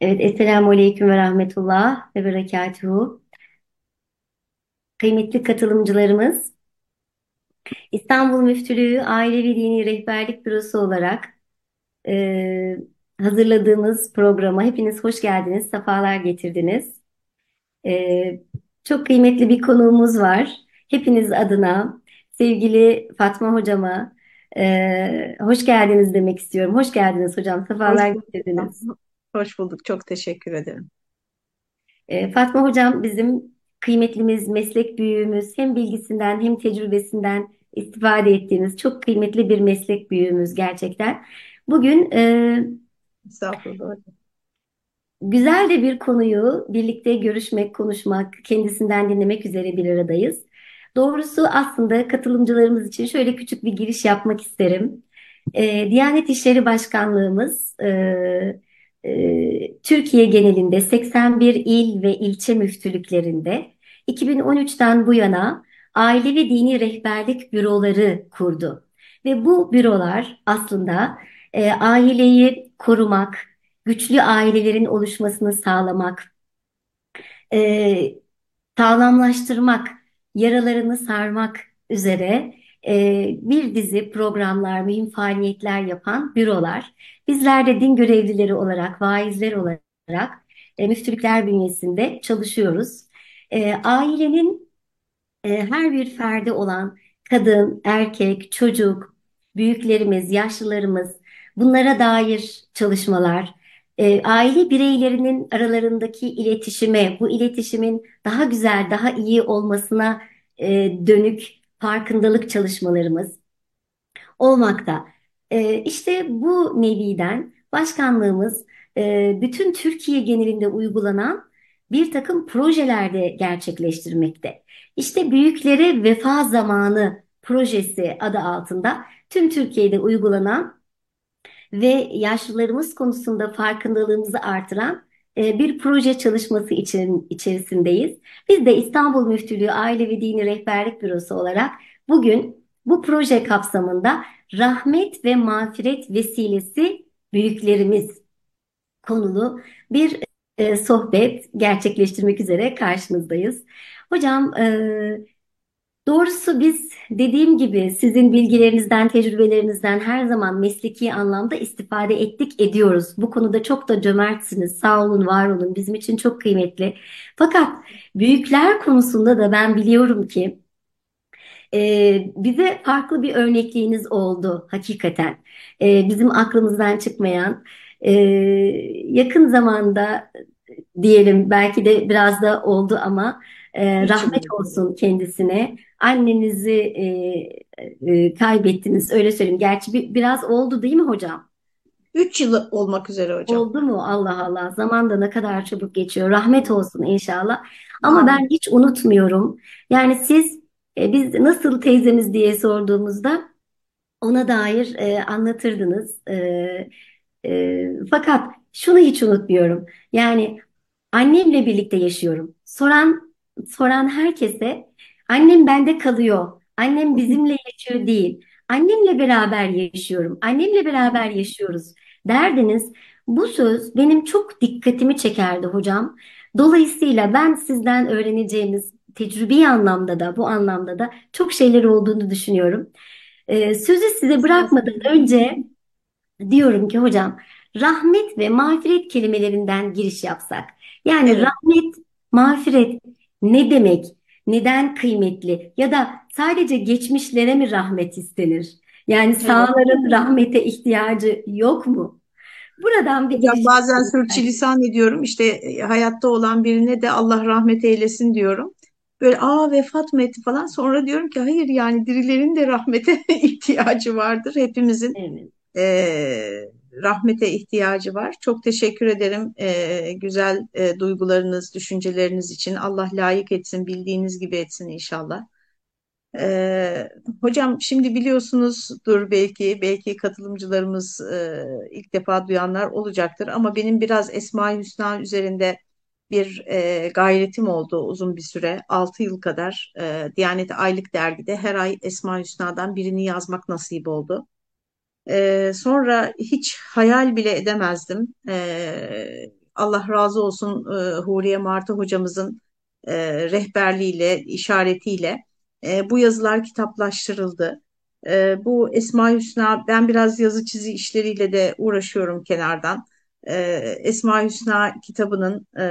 Evet, Esselamu Aleyküm ve Rahmetullah ve Berekatuhu. Kıymetli katılımcılarımız, İstanbul Müftülüğü Ailevi Dini Rehberlik Bürosu olarak e, hazırladığımız programa hepiniz hoş geldiniz, sefalar getirdiniz. E, çok kıymetli bir konuğumuz var. Hepiniz adına sevgili Fatma Hocama e, hoş geldiniz demek istiyorum. Hoş geldiniz hocam, sefalar getirdiniz. Hoş bulduk. Çok teşekkür ederim. E, Fatma Hocam bizim kıymetlimiz, meslek büyüğümüz. Hem bilgisinden hem tecrübesinden istifade ettiğimiz çok kıymetli bir meslek büyüğümüz gerçekten. Bugün e, Estağfurullah. güzel de bir konuyu birlikte görüşmek, konuşmak, kendisinden dinlemek üzere bir aradayız. Doğrusu aslında katılımcılarımız için şöyle küçük bir giriş yapmak isterim. E, Diyanet İşleri Başkanlığımız e, Türkiye genelinde 81 il ve ilçe müftülüklerinde 2013'ten bu yana aile ve dini rehberlik büroları kurdu. Ve bu bürolar aslında e, aileyi korumak, güçlü ailelerin oluşmasını sağlamak, e, sağlamlaştırmak, yaralarını sarmak üzere e, bir dizi programlar, mühim faaliyetler yapan bürolar. Bizler de din görevlileri olarak, vaizler olarak e, müftülükler bünyesinde çalışıyoruz. E, ailenin e, her bir ferdi olan kadın, erkek, çocuk, büyüklerimiz, yaşlılarımız bunlara dair çalışmalar, e, aile bireylerinin aralarındaki iletişime, bu iletişimin daha güzel, daha iyi olmasına e, dönük farkındalık çalışmalarımız olmakta. E, işte bu neviden başkanlığımız e, bütün Türkiye genelinde uygulanan bir takım projelerde gerçekleştirmekte. İşte Büyüklere Vefa Zamanı projesi adı altında tüm Türkiye'de uygulanan ve yaşlılarımız konusunda farkındalığımızı artıran bir proje çalışması için, içerisindeyiz. Biz de İstanbul Müftülüğü Aile ve Dini Rehberlik Bürosu olarak bugün bu proje kapsamında rahmet ve mağfiret vesilesi büyüklerimiz konulu bir e, sohbet gerçekleştirmek üzere karşınızdayız. Hocam, e, Doğrusu biz dediğim gibi sizin bilgilerinizden, tecrübelerinizden her zaman mesleki anlamda istifade ettik, ediyoruz. Bu konuda çok da cömertsiniz. Sağ olun, var olun. Bizim için çok kıymetli. Fakat büyükler konusunda da ben biliyorum ki e, bize farklı bir örnekliğiniz oldu hakikaten. E, bizim aklımızdan çıkmayan, e, yakın zamanda diyelim belki de biraz da oldu ama e, Üç rahmet olsun kendisine. Annenizi e, e, kaybettiniz öyle söyleyeyim. Gerçi bir, biraz oldu değil mi hocam? Üç yıl olmak üzere hocam. Oldu mu? Allah Allah. Zaman da ne kadar çabuk geçiyor. Rahmet olsun inşallah. Ama ben hiç unutmuyorum. Yani siz e, biz nasıl teyzemiz diye sorduğumuzda ona dair e, anlatırdınız. E, e, fakat şunu hiç unutmuyorum. Yani annemle birlikte yaşıyorum. Soran soran herkese annem bende kalıyor. Annem bizimle yaşıyor değil. Annemle beraber yaşıyorum. Annemle beraber yaşıyoruz derdiniz. Bu söz benim çok dikkatimi çekerdi hocam. Dolayısıyla ben sizden öğreneceğimiz tecrübi anlamda da bu anlamda da çok şeyler olduğunu düşünüyorum. Ee, sözü size bırakmadan önce diyorum ki hocam rahmet ve mağfiret kelimelerinden giriş yapsak. Yani Evet. rahmet, mağfiret ne demek? Neden kıymetli? Ya da sadece geçmişlere mi rahmet istenir? Yani Evet. sağların rahmete ihtiyacı yok mu? Buradan bir giriş bazen sürçülisan ediyorum. İşte e, hayatta olan birine de Allah rahmet eylesin diyorum. Böyle aa vefat mı etti falan. Sonra diyorum ki hayır yani dirilerin de rahmete ihtiyacı vardır. Hepimizin Evet. e, rahmete ihtiyacı var. Çok teşekkür ederim e, güzel e, duygularınız, düşünceleriniz için. Allah layık etsin, bildiğiniz gibi etsin inşallah. E, hocam şimdi biliyorsunuzdur belki, belki katılımcılarımız e, ilk defa duyanlar olacaktır. Ama benim biraz Esma-i Hüsna üzerinde bir e, gayretim oldu uzun bir süre, 6 yıl kadar. E, Diyanet Aylık Dergi'de her ay Esma-i Hüsna'dan birini yazmak nasip oldu. Ee, sonra hiç hayal bile edemezdim. Ee, Allah razı olsun e, Huriye Martı hocamızın e, rehberliğiyle, işaretiyle e, bu yazılar kitaplaştırıldı. E, bu Esma Hüsna, ben biraz yazı çizi işleriyle de uğraşıyorum kenardan. E, Esma Hüsna kitabının e,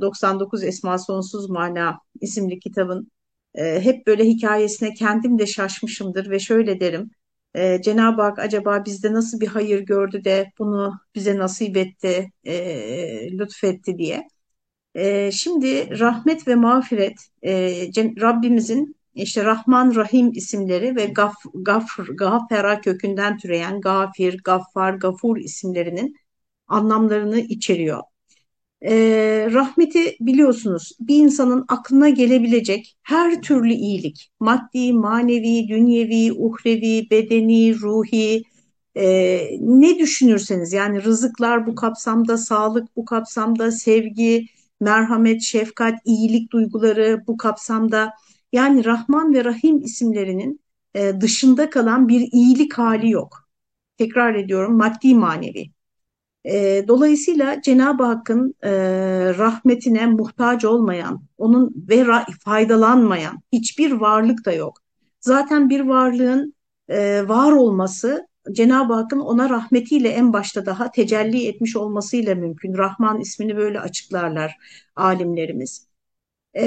99 Esma Sonsuz Mana isimli kitabın e, hep böyle hikayesine kendim de şaşmışımdır ve şöyle derim. E, Cenab-ı Hak acaba bizde nasıl bir hayır gördü de bunu bize nasip etti, e, lütfetti diye. E, şimdi rahmet ve mağfiret e, Rabbimizin işte Rahman Rahim isimleri ve Gaf, Gafr, Gafera kökünden türeyen Gafir, Gaffar, Gafur isimlerinin anlamlarını içeriyor. E, rahmeti biliyorsunuz bir insanın aklına gelebilecek her türlü iyilik, maddi, manevi, dünyevi, uhrevi, bedeni, ruhi, e, ne düşünürseniz yani rızıklar bu kapsamda, sağlık bu kapsamda, sevgi, merhamet, şefkat, iyilik duyguları bu kapsamda yani Rahman ve Rahim isimlerinin e, dışında kalan bir iyilik hali yok. Tekrar ediyorum maddi manevi. E, dolayısıyla Cenab-ı Hakk'ın e, rahmetine muhtaç olmayan, onun ve faydalanmayan hiçbir varlık da yok. Zaten bir varlığın e, var olması Cenab-ı Hakk'ın ona rahmetiyle en başta daha tecelli etmiş olmasıyla mümkün. Rahman ismini böyle açıklarlar alimlerimiz. E,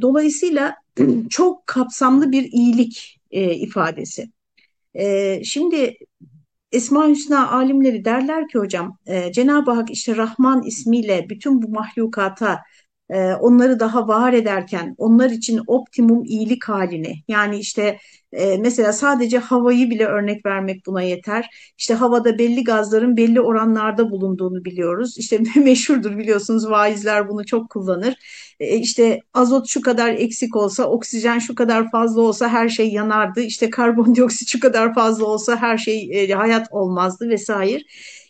dolayısıyla çok kapsamlı bir iyilik e, ifadesi. E, şimdi Esma Hüsna alimleri derler ki hocam e, Cenab-ı Hak işte Rahman ismiyle bütün bu mahlukata e, onları daha var ederken onlar için optimum iyilik halini yani işte e, mesela sadece havayı bile örnek vermek buna yeter. İşte havada belli gazların belli oranlarda bulunduğunu biliyoruz. İşte meşhurdur biliyorsunuz vaizler bunu çok kullanır. E, işte azot şu kadar eksik olsa, oksijen şu kadar fazla olsa her şey yanardı. İşte karbondioksit şu kadar fazla olsa her şey e, hayat olmazdı vesaire.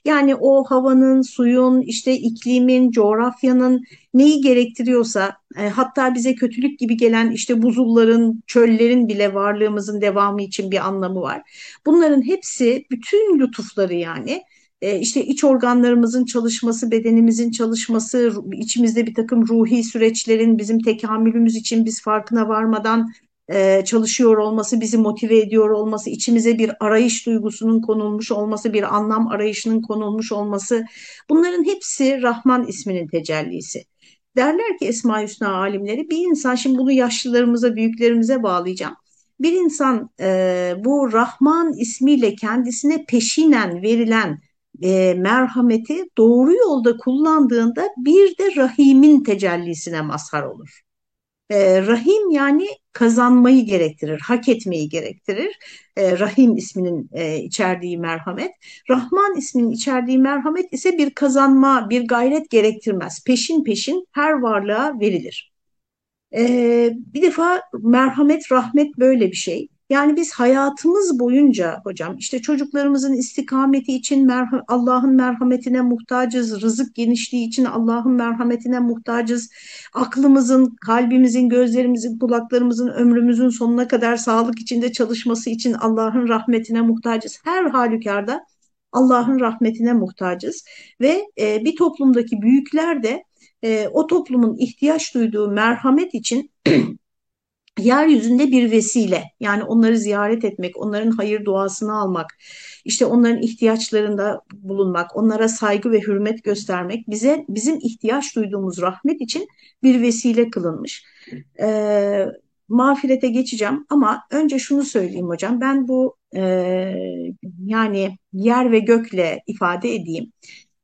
Yani o havanın, suyun, işte iklimin, coğrafyanın neyi gerektiriyorsa e, hatta bize kötülük gibi gelen işte buzulların, çöllerin bile varlığımızın devamı için bir anlamı var. Bunların hepsi bütün lütufları yani e, işte iç organlarımızın çalışması, bedenimizin çalışması, içimizde bir takım ruhi süreçlerin bizim tekamülümüz için biz farkına varmadan e, çalışıyor olması, bizi motive ediyor olması, içimize bir arayış duygusunun konulmuş olması, bir anlam arayışının konulmuş olması bunların hepsi Rahman isminin tecellisi. Derler ki Esma Hüsna alimleri bir insan şimdi bunu yaşlılarımıza, büyüklerimize bağlayacağım. Bir insan e, bu Rahman ismiyle kendisine peşinen verilen e, merhameti doğru yolda kullandığında bir de Rahim'in tecellisine mazhar olur. E, rahim yani kazanmayı gerektirir, hak etmeyi gerektirir. E, rahim isminin e, içerdiği merhamet. Rahman isminin içerdiği merhamet ise bir kazanma, bir gayret gerektirmez. Peşin peşin her varlığa verilir. E, bir defa merhamet, rahmet böyle bir şey. Yani biz hayatımız boyunca hocam işte çocuklarımızın istikameti için merha Allah'ın merhametine muhtacız, rızık genişliği için Allah'ın merhametine muhtacız. Aklımızın, kalbimizin, gözlerimizin, kulaklarımızın ömrümüzün sonuna kadar sağlık içinde çalışması için Allah'ın rahmetine muhtacız. Her halükarda Allah'ın rahmetine muhtacız ve e, bir toplumdaki büyükler de e, o toplumun ihtiyaç duyduğu merhamet için yeryüzünde bir vesile yani onları ziyaret etmek, onların hayır duasını almak, işte onların ihtiyaçlarında bulunmak, onlara saygı ve hürmet göstermek bize bizim ihtiyaç duyduğumuz rahmet için bir vesile kılınmış. Ee, mağfirete geçeceğim ama önce şunu söyleyeyim hocam ben bu e, yani yer ve gökle ifade edeyim.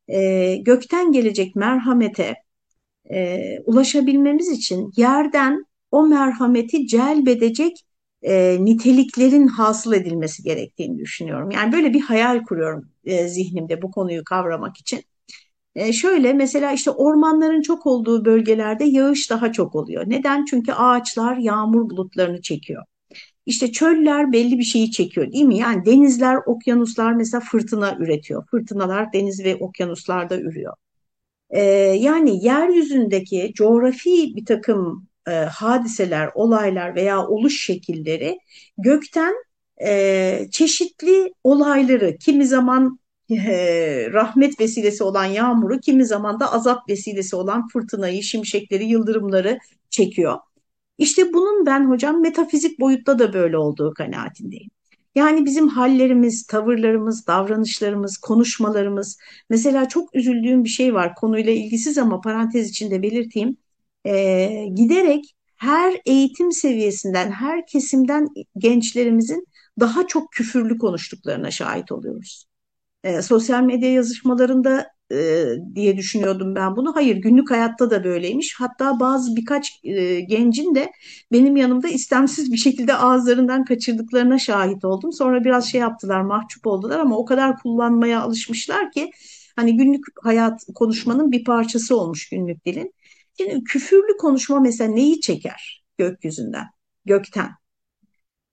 E, gökten gelecek merhamete e, ulaşabilmemiz için yerden o merhameti celbedecek e, niteliklerin hasıl edilmesi gerektiğini düşünüyorum. Yani böyle bir hayal kuruyorum e, zihnimde bu konuyu kavramak için. E, şöyle mesela işte ormanların çok olduğu bölgelerde yağış daha çok oluyor. Neden? Çünkü ağaçlar yağmur bulutlarını çekiyor. İşte çöller belli bir şeyi çekiyor değil mi? Yani denizler, okyanuslar mesela fırtına üretiyor. Fırtınalar deniz ve okyanuslarda ürüyor. Ee, yani yeryüzündeki coğrafi bir takım e, hadiseler, olaylar veya oluş şekilleri gökten e, çeşitli olayları kimi zaman e, rahmet vesilesi olan yağmuru, kimi zaman da azap vesilesi olan fırtınayı, şimşekleri, yıldırımları çekiyor. İşte bunun ben hocam metafizik boyutta da böyle olduğu kanaatindeyim. Yani bizim hallerimiz, tavırlarımız, davranışlarımız, konuşmalarımız. Mesela çok üzüldüğüm bir şey var konuyla ilgisiz ama parantez içinde belirteyim. Ee, giderek her eğitim seviyesinden, her kesimden gençlerimizin daha çok küfürlü konuştuklarına şahit oluyoruz. Ee, sosyal medya yazışmalarında e, diye düşünüyordum ben bunu. Hayır, günlük hayatta da böyleymiş. Hatta bazı birkaç e, gencin de benim yanımda istemsiz bir şekilde ağızlarından kaçırdıklarına şahit oldum. Sonra biraz şey yaptılar, mahcup oldular ama o kadar kullanmaya alışmışlar ki hani günlük hayat konuşmanın bir parçası olmuş günlük dilin. Şimdi küfürlü konuşma mesela neyi çeker gökyüzünden, gökten?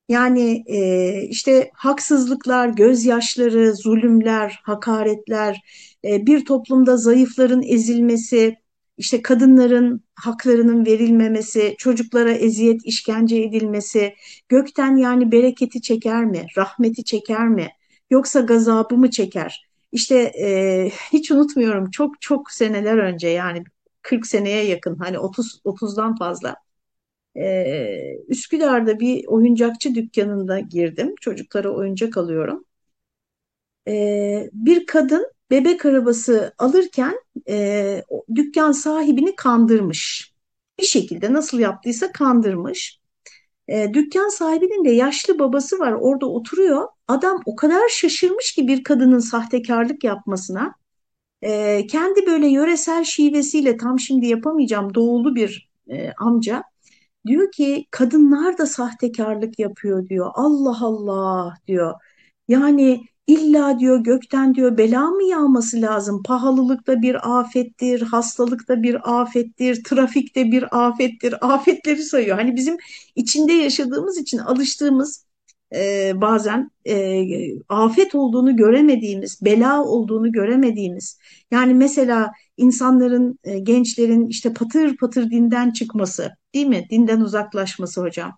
Yani e, işte haksızlıklar, gözyaşları, zulümler, hakaretler, e, bir toplumda zayıfların ezilmesi, işte kadınların haklarının verilmemesi, çocuklara eziyet, işkence edilmesi, gökten yani bereketi çeker mi, rahmeti çeker mi, yoksa gazabı mı çeker? İşte e, hiç unutmuyorum çok çok seneler önce yani 40 seneye yakın hani 30 30'dan fazla ee, Üsküdar'da bir oyuncakçı dükkanında girdim. Çocuklara oyuncak alıyorum. Ee, bir kadın bebek arabası alırken e, dükkan sahibini kandırmış. Bir şekilde nasıl yaptıysa kandırmış. E, dükkan sahibinin de yaşlı babası var orada oturuyor. Adam o kadar şaşırmış ki bir kadının sahtekarlık yapmasına. E, kendi böyle yöresel şivesiyle tam şimdi yapamayacağım doğulu bir e, amca. Diyor ki kadınlar da sahtekarlık yapıyor diyor. Allah Allah diyor. Yani illa diyor gökten diyor bela mı yağması lazım? Pahalılık da bir afettir, hastalık da bir afettir, trafik de bir afettir. Afetleri sayıyor. Hani bizim içinde yaşadığımız için alıştığımız e, bazen e, afet olduğunu göremediğimiz, bela olduğunu göremediğimiz. Yani mesela insanların, e, gençlerin işte patır patır dinden çıkması, değil mi? Dinden uzaklaşması hocam.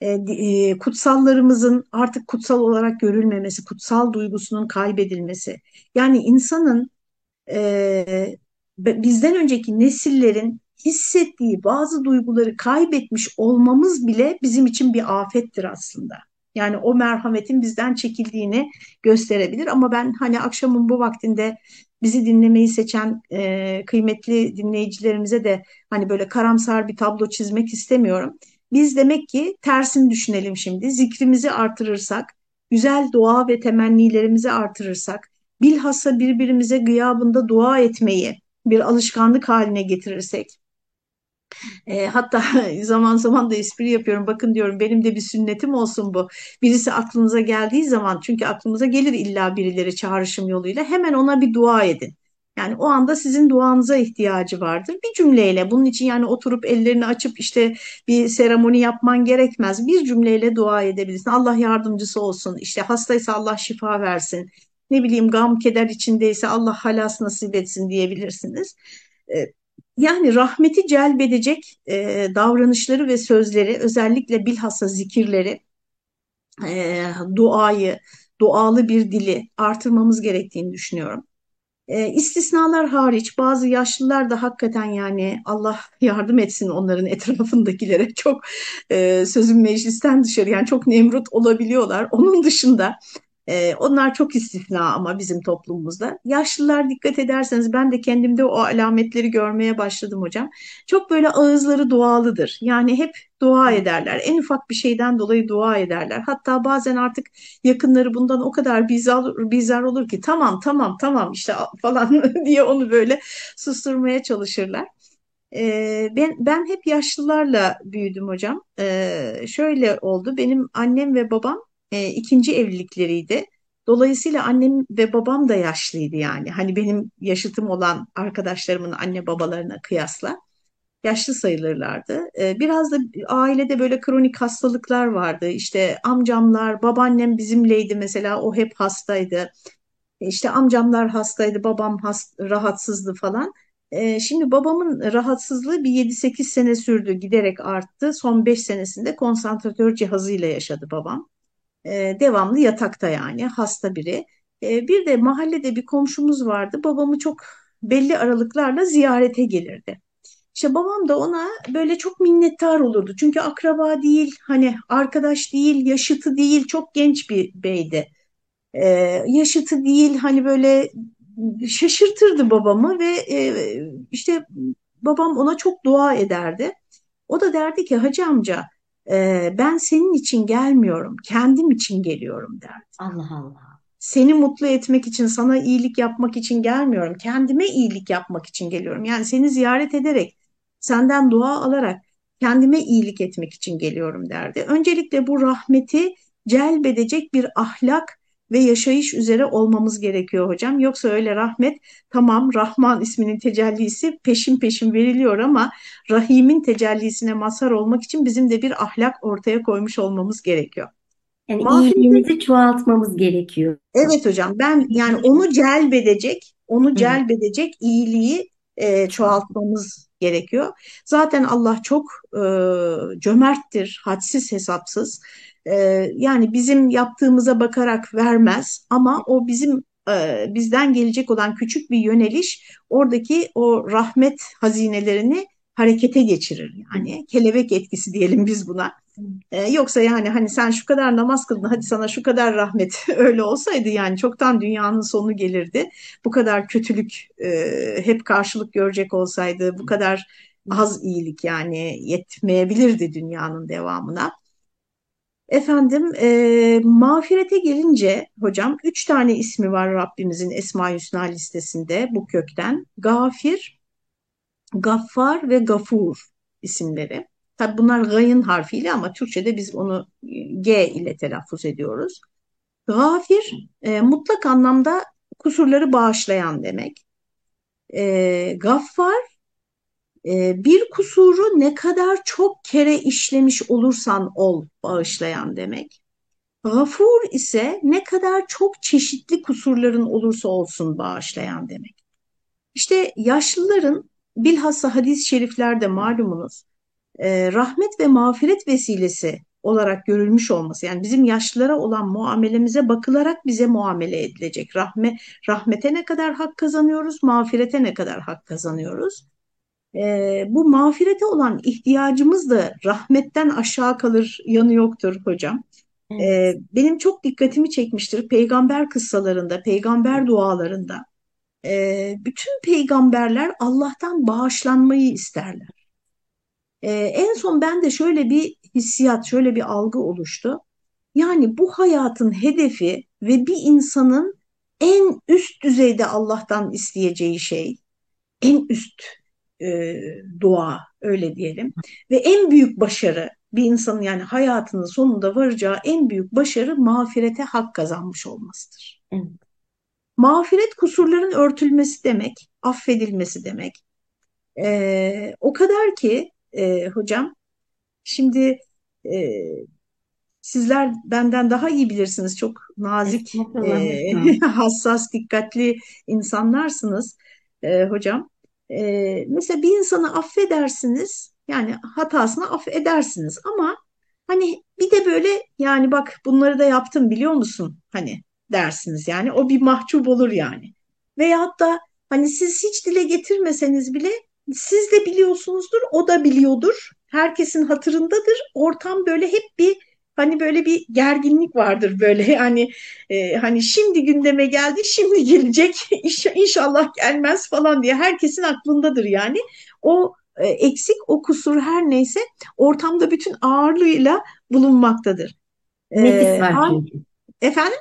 E, e, kutsallarımızın artık kutsal olarak görülmemesi, kutsal duygusunun kaybedilmesi. Yani insanın e, bizden önceki nesillerin hissettiği bazı duyguları kaybetmiş olmamız bile bizim için bir afettir aslında. Yani o merhametin bizden çekildiğini gösterebilir ama ben hani akşamın bu vaktinde bizi dinlemeyi seçen e, kıymetli dinleyicilerimize de hani böyle karamsar bir tablo çizmek istemiyorum. Biz demek ki tersini düşünelim şimdi. Zikrimizi artırırsak, güzel dua ve temennilerimizi artırırsak, bilhassa birbirimize gıyabında dua etmeyi bir alışkanlık haline getirirsek, e, hatta zaman zaman da espri yapıyorum. Bakın diyorum benim de bir sünnetim olsun bu. Birisi aklınıza geldiği zaman çünkü aklımıza gelir illa birileri çağrışım yoluyla hemen ona bir dua edin. Yani o anda sizin duanıza ihtiyacı vardır. Bir cümleyle bunun için yani oturup ellerini açıp işte bir seremoni yapman gerekmez. Bir cümleyle dua edebilirsin. Allah yardımcısı olsun. İşte hastaysa Allah şifa versin. Ne bileyim gam keder içindeyse Allah halas nasip etsin diyebilirsiniz. Yani rahmeti celbedecek e, davranışları ve sözleri özellikle bilhassa zikirleri, e, duayı, dualı bir dili artırmamız gerektiğini düşünüyorum. E, istisnalar hariç bazı yaşlılar da hakikaten yani Allah yardım etsin onların etrafındakilere çok e, sözüm meclisten dışarı yani çok nemrut olabiliyorlar. Onun dışında ee, onlar çok istisna ama bizim toplumumuzda. Yaşlılar dikkat ederseniz ben de kendimde o alametleri görmeye başladım hocam. Çok böyle ağızları dualıdır. Yani hep dua ederler. En ufak bir şeyden dolayı dua ederler. Hatta bazen artık yakınları bundan o kadar bizar, bizar olur ki tamam tamam tamam işte falan diye onu böyle susturmaya çalışırlar. Ee, ben, ben hep yaşlılarla büyüdüm hocam. Ee, şöyle oldu. Benim annem ve babam e, ikinci evlilikleriydi. Dolayısıyla annem ve babam da yaşlıydı yani. Hani benim yaşıtım olan arkadaşlarımın anne babalarına kıyasla yaşlı sayılırlardı. E, biraz da ailede böyle kronik hastalıklar vardı. İşte amcamlar, babaannem bizimleydi mesela o hep hastaydı. İşte amcamlar hastaydı, babam hast rahatsızdı falan. E, şimdi babamın rahatsızlığı bir 7-8 sene sürdü, giderek arttı. Son 5 senesinde konsantratör cihazıyla yaşadı babam. E, devamlı yatakta yani hasta biri. E, bir de mahallede bir komşumuz vardı. Babamı çok belli aralıklarla ziyarete gelirdi. İşte babam da ona böyle çok minnettar olurdu. Çünkü akraba değil, hani arkadaş değil, yaşıtı değil, çok genç bir beydi. Ee, yaşıtı değil, hani böyle şaşırtırdı babamı ve e, işte babam ona çok dua ederdi. O da derdi ki hacı amca e, ben senin için gelmiyorum, kendim için geliyorum derdi. Allah Allah. Seni mutlu etmek için, sana iyilik yapmak için gelmiyorum. Kendime iyilik yapmak için geliyorum. Yani seni ziyaret ederek, senden dua alarak kendime iyilik etmek için geliyorum derdi. Öncelikle bu rahmeti celbedecek bir ahlak ve yaşayış üzere olmamız gerekiyor hocam. Yoksa öyle rahmet tamam Rahman isminin tecellisi peşin peşin veriliyor ama Rahim'in tecellisine mazhar olmak için bizim de bir ahlak ortaya koymuş olmamız gerekiyor. Yani Mağfireti iyiliğimizi çoğaltmamız gerekiyor. Evet hocam ben yani onu celbedecek, onu celbedecek iyiliği e, çoğaltmamız gerekiyor. Zaten Allah çok e, cömerttir, hadsiz hesapsız. E, yani bizim yaptığımıza bakarak vermez ama o bizim e, bizden gelecek olan küçük bir yöneliş oradaki o rahmet hazinelerini harekete geçirir. Yani kelebek etkisi diyelim biz buna. E, yoksa yani hani sen şu kadar namaz kıldın hadi sana şu kadar rahmet öyle olsaydı yani çoktan dünyanın sonu gelirdi. Bu kadar kötülük e, hep karşılık görecek olsaydı bu kadar az iyilik yani yetmeyebilirdi dünyanın devamına. Efendim e, mağfirete gelince hocam üç tane ismi var Rabbimizin Esma-i Hüsna listesinde bu kökten. Gafir, Gaffar ve Gafur isimleri. Tabi bunlar gayın harfiyle ama Türkçe'de biz onu G ile telaffuz ediyoruz. Gafir e, mutlak anlamda kusurları bağışlayan demek. E, gaffar bir kusuru ne kadar çok kere işlemiş olursan ol bağışlayan demek. Gafur ise ne kadar çok çeşitli kusurların olursa olsun bağışlayan demek. İşte yaşlıların bilhassa hadis-i şeriflerde malumunuz e, rahmet ve mağfiret vesilesi olarak görülmüş olması yani bizim yaşlılara olan muamelemize bakılarak bize muamele edilecek. Rahme, rahmete ne kadar hak kazanıyoruz, mağfirete ne kadar hak kazanıyoruz. E, bu mağfirete olan ihtiyacımız da rahmetten aşağı kalır yanı yoktur hocam. E, Evet. benim çok dikkatimi çekmiştir peygamber kıssalarında, peygamber dualarında. E, bütün peygamberler Allah'tan bağışlanmayı isterler. Ee, en son bende şöyle bir hissiyat, şöyle bir algı oluştu. Yani bu hayatın hedefi ve bir insanın en üst düzeyde Allah'tan isteyeceği şey, en üst e, dua öyle diyelim ve en büyük başarı bir insanın yani hayatının sonunda varacağı en büyük başarı mağfirete hak kazanmış olmasıdır. Evet. Mağfiret kusurların örtülmesi demek, affedilmesi demek. Ee, o kadar ki e, hocam Şimdi e, sizler benden daha iyi bilirsiniz. Çok nazik, e, hassas, dikkatli insanlarsınız e, hocam. E, mesela bir insanı affedersiniz, yani hatasını affedersiniz ama hani bir de böyle yani bak bunları da yaptım biliyor musun? Hani dersiniz yani o bir mahcup olur yani. Veyahut da hani siz hiç dile getirmeseniz bile siz de biliyorsunuzdur, o da biliyordur. Herkesin hatırındadır. Ortam böyle hep bir hani böyle bir gerginlik vardır böyle yani e, hani şimdi gündeme geldi, şimdi gelecek, İnş- inşallah gelmez falan diye herkesin aklındadır yani. O e, eksik, o kusur her neyse ortamda bütün ağırlığıyla bulunmaktadır. Nefis E, var an- çünkü. efendim?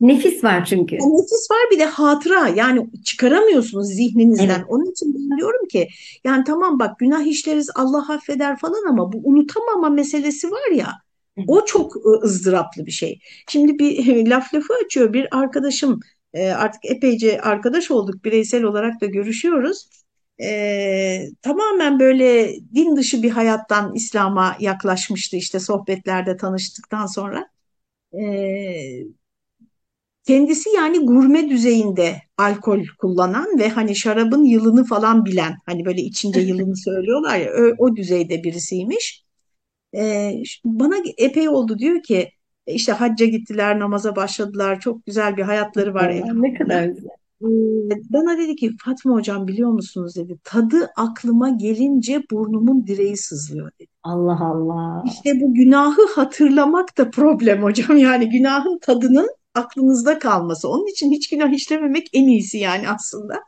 Nefis var çünkü. Nefis var bir de hatıra yani çıkaramıyorsunuz zihninizden. Evet. Onun için ben diyorum ki yani tamam bak günah işleriz Allah affeder falan ama bu unutamama meselesi var ya. O çok e, ızdıraplı bir şey. Şimdi bir laf lafı açıyor bir arkadaşım e, artık epeyce arkadaş olduk bireysel olarak da görüşüyoruz. E, tamamen böyle din dışı bir hayattan İslam'a yaklaşmıştı işte sohbetlerde tanıştıktan sonra. E, Kendisi yani gurme düzeyinde alkol kullanan ve hani şarabın yılını falan bilen hani böyle içince yılını söylüyorlar ya o, o düzeyde birisiymiş. Ee, bana epey oldu diyor ki E, işte hacca gittiler, namaza başladılar. Çok güzel bir hayatları var Allah, ne kadar güzel. Ee, Bana dedi ki Fatma hocam biliyor musunuz dedi. Tadı aklıma gelince burnumun direği sızlıyor dedi. Allah Allah. İşte bu günahı hatırlamak da problem hocam. Yani günahın tadının aklınızda kalması. Onun için hiç günah işlememek en iyisi yani aslında.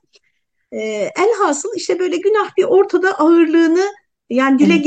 E, elhasıl işte böyle günah bir ortada ağırlığını yani dile Evet,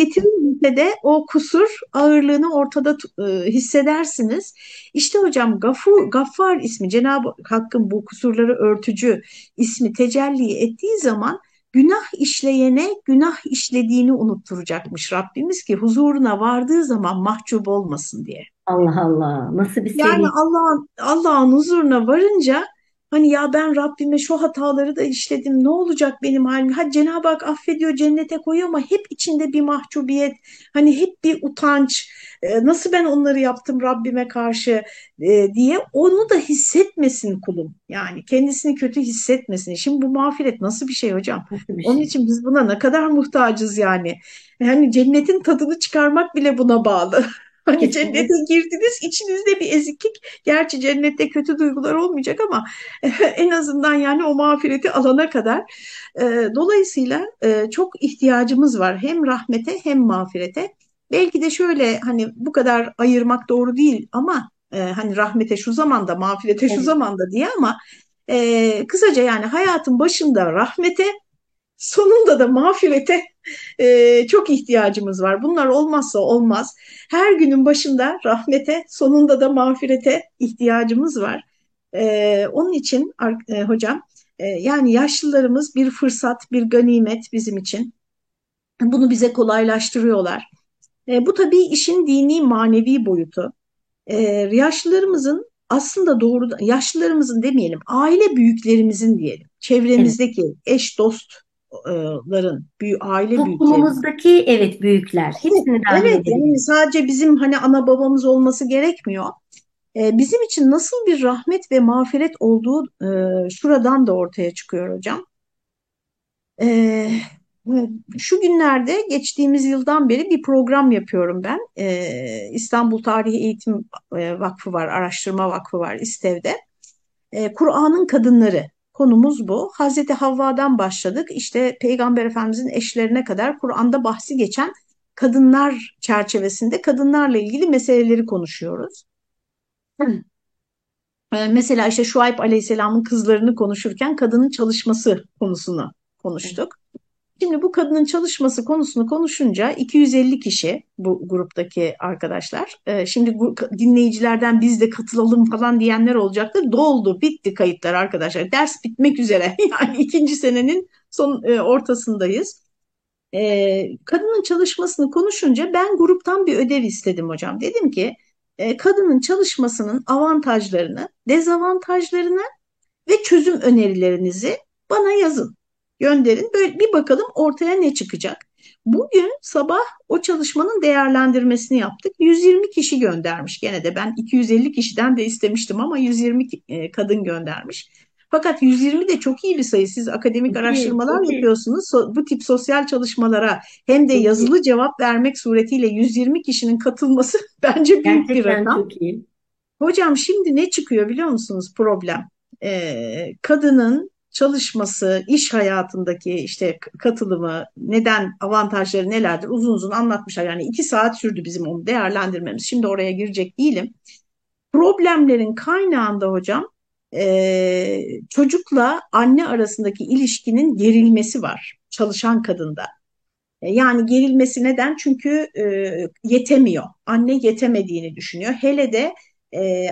getirilmese de o kusur ağırlığını ortada e, hissedersiniz. İşte hocam Gafur, Gaffar ismi Cenab-ı Hakk'ın bu kusurları örtücü ismi tecelli ettiği zaman günah işleyene günah işlediğini unutturacakmış Rabbimiz ki huzuruna vardığı zaman mahcup olmasın diye. Allah Allah. Nasıl bir Yani seri? Allah'ın Allah'ın huzuruna varınca hani ya ben Rabbime şu hataları da işledim ne olacak benim halim? Ha Cenab-ı Hak affediyor cennete koyuyor ama hep içinde bir mahcubiyet hani hep bir utanç e, nasıl ben onları yaptım Rabbime karşı e, diye onu da hissetmesin kulum. Yani kendisini kötü hissetmesin. Şimdi bu mağfiret nasıl bir şey hocam? Bir Onun şey? için biz buna ne kadar muhtacız yani. Yani cennetin tadını çıkarmak bile buna bağlı. Hani cennete girdiniz, içinizde bir eziklik. Gerçi cennette kötü duygular olmayacak ama en azından yani o mağfireti alana kadar. Dolayısıyla çok ihtiyacımız var hem rahmete hem mağfirete. Belki de şöyle hani bu kadar ayırmak doğru değil ama hani rahmete şu zamanda, mağfirete şu Evet. zamanda diye ama kısaca yani hayatın başında rahmete, sonunda da mağfirete e, çok ihtiyacımız var. Bunlar olmazsa olmaz. Her günün başında rahmete, sonunda da mağfirete ihtiyacımız var. E, onun için e, hocam e, yani yaşlılarımız bir fırsat, bir ganimet bizim için. Bunu bize kolaylaştırıyorlar. E, bu tabii işin dini manevi boyutu. E, yaşlılarımızın aslında doğru yaşlılarımızın demeyelim, aile büyüklerimizin diyelim, Evet. çevremizdeki eş dostların, büyü, aile. Toplumumuzdaki evet büyükler. Hepsini dahil evet yani sadece bizim hani ana babamız olması gerekmiyor. E, bizim için nasıl bir rahmet ve mağfiret olduğu e, şuradan da ortaya çıkıyor hocam. E, şu günlerde geçtiğimiz yıldan beri bir program yapıyorum ben. E, İstanbul Tarihi Eğitim e, Vakfı var, Araştırma Vakfı var İSTEV'de. E, Kur'an'ın kadınları konumuz bu. Hazreti Havva'dan başladık. İşte Peygamber Efendimizin eşlerine kadar Kur'an'da bahsi geçen kadınlar çerçevesinde kadınlarla ilgili meseleleri konuşuyoruz. E, mesela işte Şuayb Aleyhisselam'ın kızlarını konuşurken kadının çalışması konusunu konuştuk. Şimdi bu kadının çalışması konusunu konuşunca 250 kişi bu gruptaki arkadaşlar. Ee, şimdi dinleyicilerden biz de katılalım falan diyenler olacaktır. Doldu, bitti kayıtlar arkadaşlar. Ders bitmek üzere. Yani ikinci senenin son e, ortasındayız. Ee, kadının çalışmasını konuşunca ben gruptan bir ödev istedim hocam. Dedim ki e, kadının çalışmasının avantajlarını, dezavantajlarını ve çözüm önerilerinizi bana yazın. Gönderin. Böyle bir bakalım ortaya ne çıkacak. Bugün sabah o çalışmanın değerlendirmesini yaptık. 120 kişi göndermiş. Gene de ben 250 kişiden de istemiştim ama 120 e, kadın göndermiş. Fakat 120 de çok iyi bir sayı. Siz akademik araştırmalar çok yapıyorsunuz. Bu tip sosyal çalışmalara hem de yazılı cevap vermek suretiyle 120 kişinin katılması bence büyük bir Gerçekten rakam. çok iyi. Hocam şimdi ne çıkıyor biliyor musunuz problem? Ee, kadının çalışması, iş hayatındaki işte katılımı, neden avantajları nelerdir uzun uzun anlatmışlar. Yani iki saat sürdü bizim onu değerlendirmemiz. Şimdi oraya girecek değilim. Problemlerin kaynağında hocam e, çocukla anne arasındaki ilişkinin gerilmesi var çalışan kadında. E, Yani gerilmesi neden? Çünkü e, yetemiyor. Anne yetemediğini düşünüyor. Hele de e,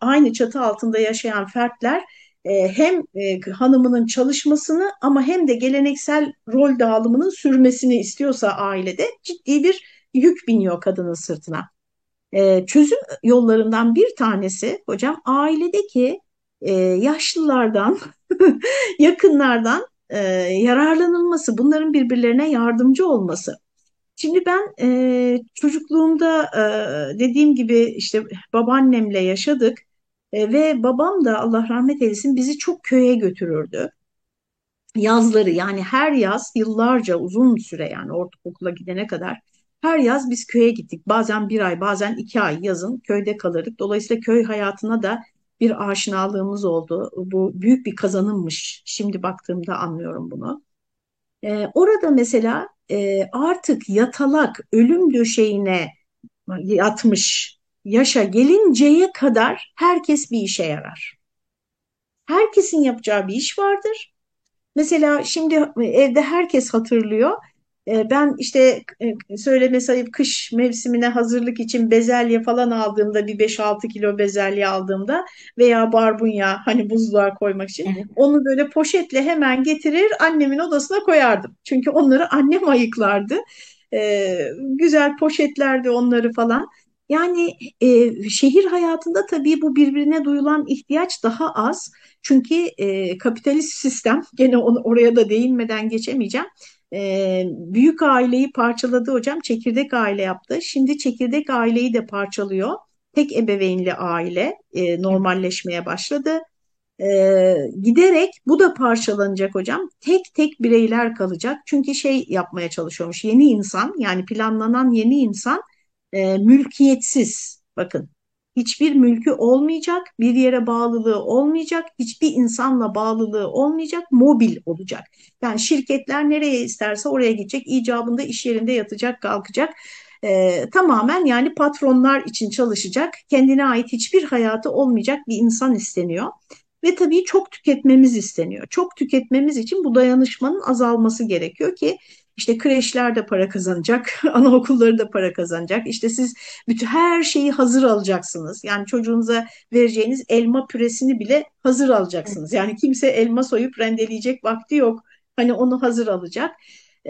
aynı çatı altında yaşayan fertler e, hem e, hanımının çalışmasını ama hem de geleneksel rol dağılımının sürmesini istiyorsa ailede ciddi bir yük biniyor kadının sırtına. E, çözüm yollarından bir tanesi hocam ailedeki e, yaşlılardan, yakınlardan e, yararlanılması, bunların birbirlerine yardımcı olması. Şimdi ben çocukluğumda dediğim gibi işte babaannemle yaşadık E, ve babam da Allah rahmet eylesin bizi çok köye götürürdü. Yazları yani her yaz yıllarca uzun süre yani ortaokula gidene kadar Her yaz biz köye gittik. Bazen bir ay, bazen iki ay yazın köyde kalırdık. Dolayısıyla köy hayatına da bir aşinalığımız oldu. Bu büyük bir kazanımmış. Şimdi baktığımda anlıyorum bunu. Ee, orada mesela e, artık yatalak ölüm döşeğine yatmış yaşa gelinceye kadar herkes bir işe yarar. Herkesin yapacağı bir iş vardır. Mesela şimdi evde herkes hatırlıyor. E, ben işte e, söyleme sayıp kış mevsimine hazırlık için bezelye falan aldığımda bir 5-6 kilo bezelye aldığımda veya barbunya hani buzluğa koymak için Evet. onu böyle poşetle hemen getirir annemin odasına koyardım. Çünkü onları annem ayıklardı. E, güzel poşetlerdi onları falan. Yani e, şehir hayatında tabii bu birbirine duyulan ihtiyaç daha az. Çünkü e, kapitalist sistem, gene onu, oraya da değinmeden geçemeyeceğim. E, büyük aileyi parçaladı hocam, çekirdek aile yaptı. Şimdi çekirdek aileyi de parçalıyor. Tek ebeveynli aile e, normalleşmeye başladı. E, giderek bu da parçalanacak hocam. Tek tek bireyler kalacak. Çünkü şey yapmaya çalışıyormuş. Yeni insan yani planlanan yeni insan e, mülkiyetsiz. Bakın hiçbir mülkü olmayacak, bir yere bağlılığı olmayacak, hiçbir insanla bağlılığı olmayacak, mobil olacak. Yani şirketler nereye isterse oraya gidecek, icabında iş yerinde yatacak, kalkacak. E, tamamen yani patronlar için çalışacak, kendine ait hiçbir hayatı olmayacak bir insan isteniyor. Ve tabii çok tüketmemiz isteniyor. Çok tüketmemiz için bu dayanışmanın azalması gerekiyor ki işte kreşler de para kazanacak, anaokulları da para kazanacak. İşte siz bütün her şeyi hazır alacaksınız. Yani çocuğunuza vereceğiniz elma püresini bile hazır alacaksınız. Yani kimse elma soyup rendeleyecek vakti yok. Hani onu hazır alacak.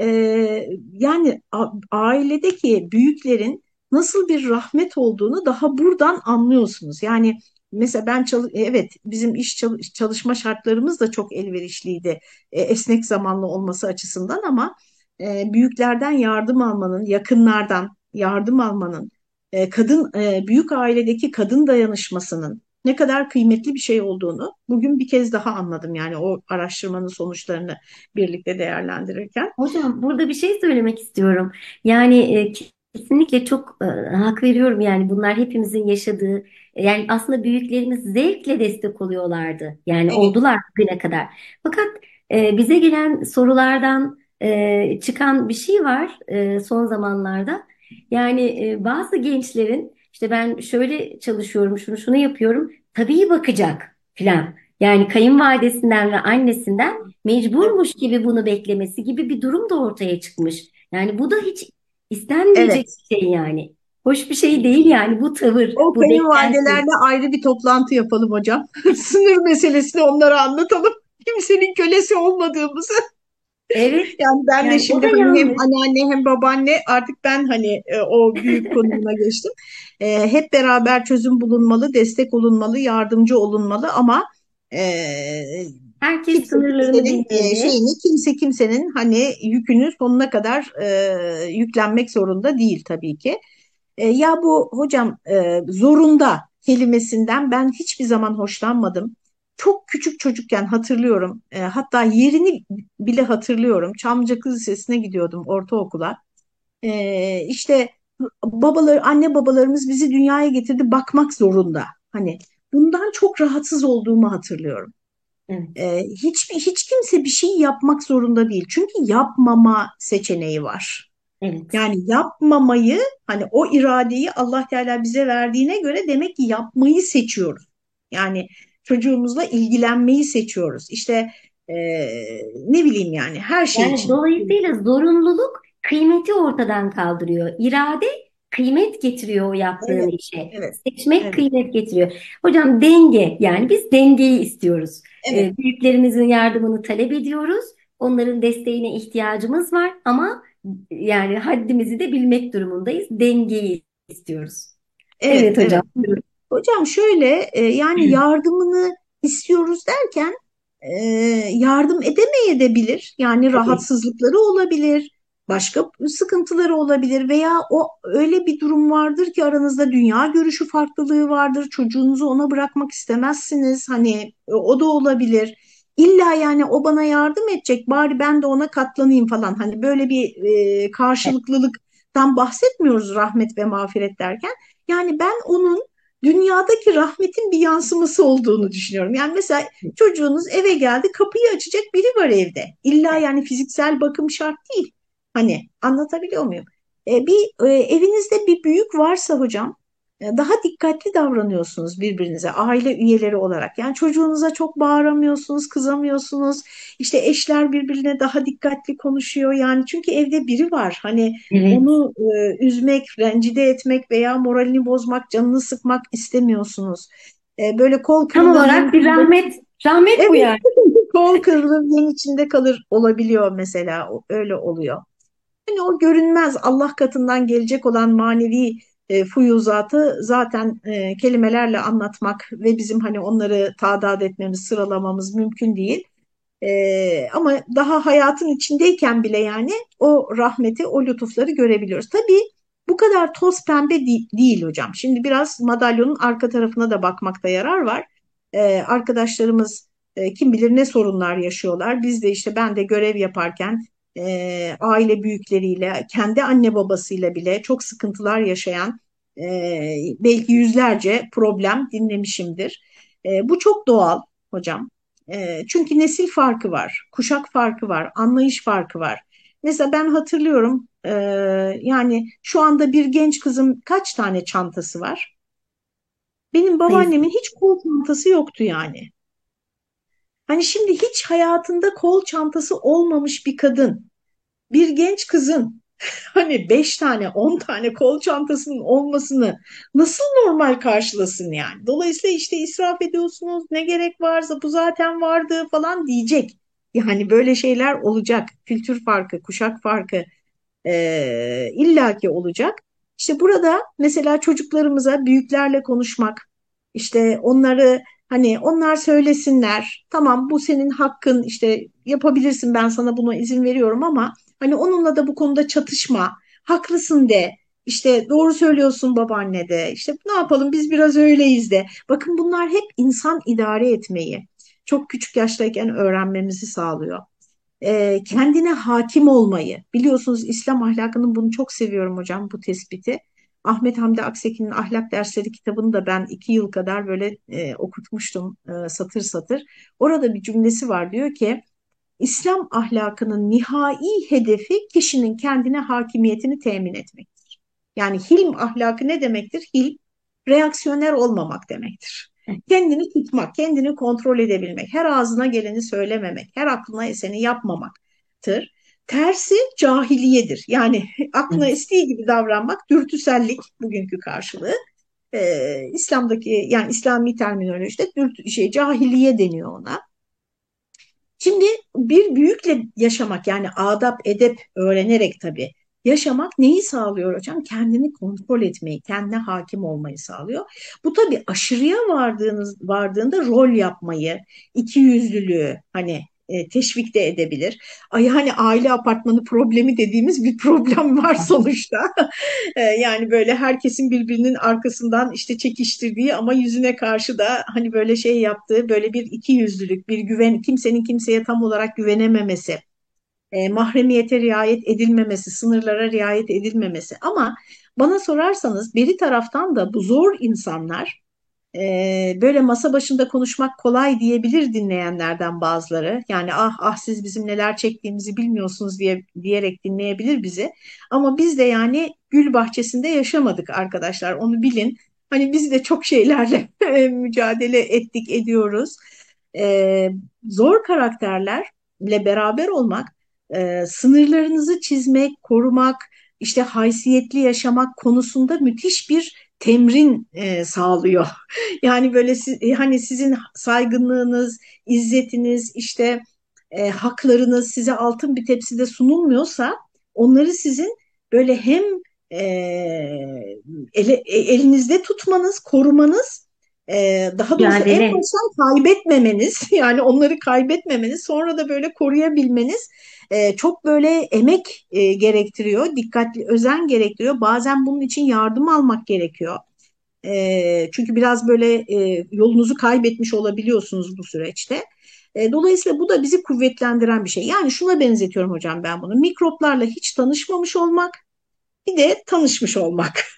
Ee, yani ailedeki büyüklerin nasıl bir rahmet olduğunu daha buradan anlıyorsunuz. Yani mesela ben çalış evet bizim iş çalışma şartlarımız da çok elverişliydi. E, esnek zamanlı olması açısından ama e, büyüklerden yardım almanın, yakınlardan yardım almanın, e, kadın e, büyük ailedeki kadın dayanışmasının ne kadar kıymetli bir şey olduğunu bugün bir kez daha anladım yani o araştırmanın sonuçlarını birlikte değerlendirirken. Hocam burada bir şey söylemek istiyorum. Yani e, kesinlikle çok e, hak veriyorum yani bunlar hepimizin yaşadığı yani aslında büyüklerimiz zevkle destek oluyorlardı. Yani Evet, oldular bugüne kadar. Fakat e, bize gelen sorulardan e, çıkan bir şey var e, son zamanlarda. Yani e, bazı gençlerin işte ben şöyle çalışıyorum, şunu şunu yapıyorum, tabii bakacak filan. Yani kayınvalidesinden ve annesinden mecburmuş gibi bunu beklemesi gibi bir durum da ortaya çıkmış. Yani bu da hiç istenmeyecek evet. bir şey yani. Hoş bir şey değil yani bu tavır, O bu beklenti. kayınvalidelerle ayrı bir toplantı yapalım hocam. Sınır meselesini onlara anlatalım. Kimsenin kölesi olmadığımızı. Evet, Yani ben de yani o şimdi hani hem anneanne hem babaanne artık ben hani e, o büyük konumuna geçtim. E, hep beraber çözüm bulunmalı, destek olunmalı, yardımcı olunmalı ama e, Herkes kimse sınırlarını e, bilmeli. şeyini, kimse kimsenin hani yükünü sonuna kadar e, yüklenmek zorunda değil tabii ki. E, ya bu hocam e, zorunda kelimesinden ben hiçbir zaman hoşlanmadım. Çok küçük çocukken hatırlıyorum. E, hatta yerini bile hatırlıyorum. Çamlıca Kız Lisesi'ne gidiyordum ortaokula. E, işte babalar, anne babalarımız bizi dünyaya getirdi bakmak zorunda. Hani bundan çok rahatsız olduğumu hatırlıyorum. Evet, E, hiç, hiç kimse bir şey yapmak zorunda değil. Çünkü yapmama seçeneği var. evet. Yani yapmamayı hani o iradeyi Allah Teala bize verdiğine göre demek ki yapmayı seçiyoruz. Yani çocuğumuzla ilgilenmeyi seçiyoruz. İşte eee, ne bileyim yani her şey Yani için. dolayısıyla zorunluluk kıymeti ortadan kaldırıyor. İrade kıymet getiriyor o yaptığın Evet, işe. evet, Seçmek evet, kıymet getiriyor. Hocam denge yani biz dengeyi istiyoruz. evet, Ee, büyüklerimizin yardımını talep ediyoruz. Onların desteğine ihtiyacımız var ama yani haddimizi de bilmek durumundayız. Dengeyi istiyoruz. evet, Evet hocam. evet. Hocam şöyle e, yani yardımını istiyoruz derken e, yardım edemeye de bilir. Yani Tabii. rahatsızlıkları olabilir, başka sıkıntıları olabilir veya o öyle bir durum vardır ki aranızda dünya görüşü farklılığı vardır. Çocuğunuzu ona bırakmak istemezsiniz. Hani e, o da olabilir. İlla yani o bana yardım edecek bari ben de ona katlanayım falan. Hani böyle bir e, karşılıklılık rahmetten bahsetmiyoruz rahmet ve mağfiret derken. Yani ben onun dünyadaki rahmetin bir yansıması olduğunu düşünüyorum. Yani mesela çocuğunuz eve geldi, kapıyı açacak biri var evde. İlla yani fiziksel bakım şart değil. Hani anlatabiliyor muyum? E, bir e, evinizde bir büyük varsa hocam daha dikkatli davranıyorsunuz birbirinize aile üyeleri olarak. Yani çocuğunuza çok bağıramıyorsunuz, kızamıyorsunuz. İşte eşler birbirine daha dikkatli konuşuyor. Yani çünkü evde biri var. Hani Evet. onu e, üzmek, rencide etmek veya moralini bozmak, canını sıkmak istemiyorsunuz. E, böyle kol Tam kırılır olarak bir rahmet. Rahmet bu Evet, yani. kol kırılır yen içinde kalır olabiliyor mesela. Öyle oluyor. Hani o görünmez Allah katından gelecek olan manevi e, fuyuzatı zaten e, kelimelerle anlatmak ve bizim hani onları tadat etmemiz, sıralamamız mümkün değil. E, ama daha hayatın içindeyken bile yani o rahmeti, o lütufları görebiliyoruz. Tabii bu kadar toz pembe de- değil hocam. Şimdi biraz madalyonun arka tarafına da bakmakta yarar var. E, arkadaşlarımız e, kim bilir ne sorunlar yaşıyorlar. Biz de işte ben de görev yaparken e, aile büyükleriyle, kendi anne babasıyla bile çok sıkıntılar yaşayan e, belki yüzlerce problem dinlemişimdir. E, bu çok doğal hocam. E, çünkü nesil farkı var, kuşak farkı var, anlayış farkı var. Mesela ben hatırlıyorum e, yani şu anda bir genç kızım kaç tane çantası var? Benim babaannemin hiç kol çantası yoktu yani. Hani şimdi hiç hayatında kol çantası olmamış bir kadın, bir genç kızın hani beş tane, on tane kol çantasının olmasını nasıl normal karşılasın yani? Dolayısıyla işte israf ediyorsunuz, ne gerek varsa bu zaten vardı falan diyecek. Yani böyle şeyler olacak. Kültür farkı, kuşak farkı e, illaki olacak. İşte burada mesela çocuklarımıza büyüklerle konuşmak, işte onları hani onlar söylesinler, tamam bu senin hakkın, işte yapabilirsin ben sana buna izin veriyorum ama hani onunla da bu konuda çatışma, haklısın de, işte doğru söylüyorsun babaanne de, işte ne yapalım biz biraz öyleyiz de. Bakın bunlar hep insan idare etmeyi çok küçük yaştayken öğrenmemizi sağlıyor e, kendine hakim olmayı. Biliyorsunuz İslam ahlakının bunu çok seviyorum hocam bu tespiti. Ahmet Hamdi Akseki'nin Ahlak Dersleri kitabını da ben iki yıl kadar böyle e, okutmuştum e, satır satır. Orada bir cümlesi var diyor ki İslam ahlakının nihai hedefi kişinin kendine hakimiyetini temin etmektir. Yani hilm ahlakı ne demektir? Hilm reaksiyoner olmamak demektir. Kendini tutmak, kendini kontrol edebilmek, her ağzına geleni söylememek, her aklına eseni yapmamaktır. Tersi cahiliyedir. Yani aklına estiği gibi davranmak dürtüsellik bugünkü karşılığı. Ee, İslam'daki yani İslami terminolojide dürtü, şey, cahiliye deniyor ona. Şimdi bir büyükle yaşamak yani adap, edep öğrenerek tabii yaşamak neyi sağlıyor hocam? Kendini kontrol etmeyi, kendine hakim olmayı sağlıyor. Bu tabii aşırıya vardığınız vardığında rol yapmayı, ikiyüzlülüğü hani e, teşvik de edebilir. Ay hani aile apartmanı problemi dediğimiz bir problem var sonuçta. E, Yani böyle herkesin birbirinin arkasından işte çekiştirdiği ama yüzüne karşı da hani böyle şey yaptığı böyle bir ikiyüzlülük, bir güven, kimsenin kimseye tam olarak güvenememesi, e, mahremiyete riayet edilmemesi, sınırlara riayet edilmemesi. Ama bana sorarsanız beri taraftan da bu zor insanlar ee, böyle masa başında konuşmak kolay diyebilir dinleyenlerden bazıları. Yani ah ah siz bizim neler çektiğimizi bilmiyorsunuz diye diyerek dinleyebilir bizi. Ama biz de yani gül bahçesinde yaşamadık arkadaşlar. Onu bilin. Hani biz de çok şeylerle mücadele ettik, ediyoruz. Ee, zor karakterlerle beraber olmak, e, sınırlarınızı çizmek, korumak, işte haysiyetli yaşamak konusunda müthiş bir temrin e, sağlıyor. Yani böyle siz, hani sizin saygınlığınız, izzetiniz, işte e, haklarınız size altın bir tepside sunulmuyorsa onları sizin böyle hem e, ele, e, elinizde tutmanız, korumanız, e, daha doğrusu en Mücadele. baştan kaybetmemeniz, yani onları kaybetmemeniz, sonra da böyle koruyabilmeniz e, çok böyle emek e, gerektiriyor, dikkatli, özen gerektiriyor. Bazen bunun için yardım almak gerekiyor. E, çünkü biraz böyle e, yolunuzu kaybetmiş olabiliyorsunuz bu süreçte. E, dolayısıyla bu da bizi kuvvetlendiren bir şey. Yani şuna benzetiyorum hocam ben bunu. Mikroplarla hiç tanışmamış olmak bir de tanışmış olmak.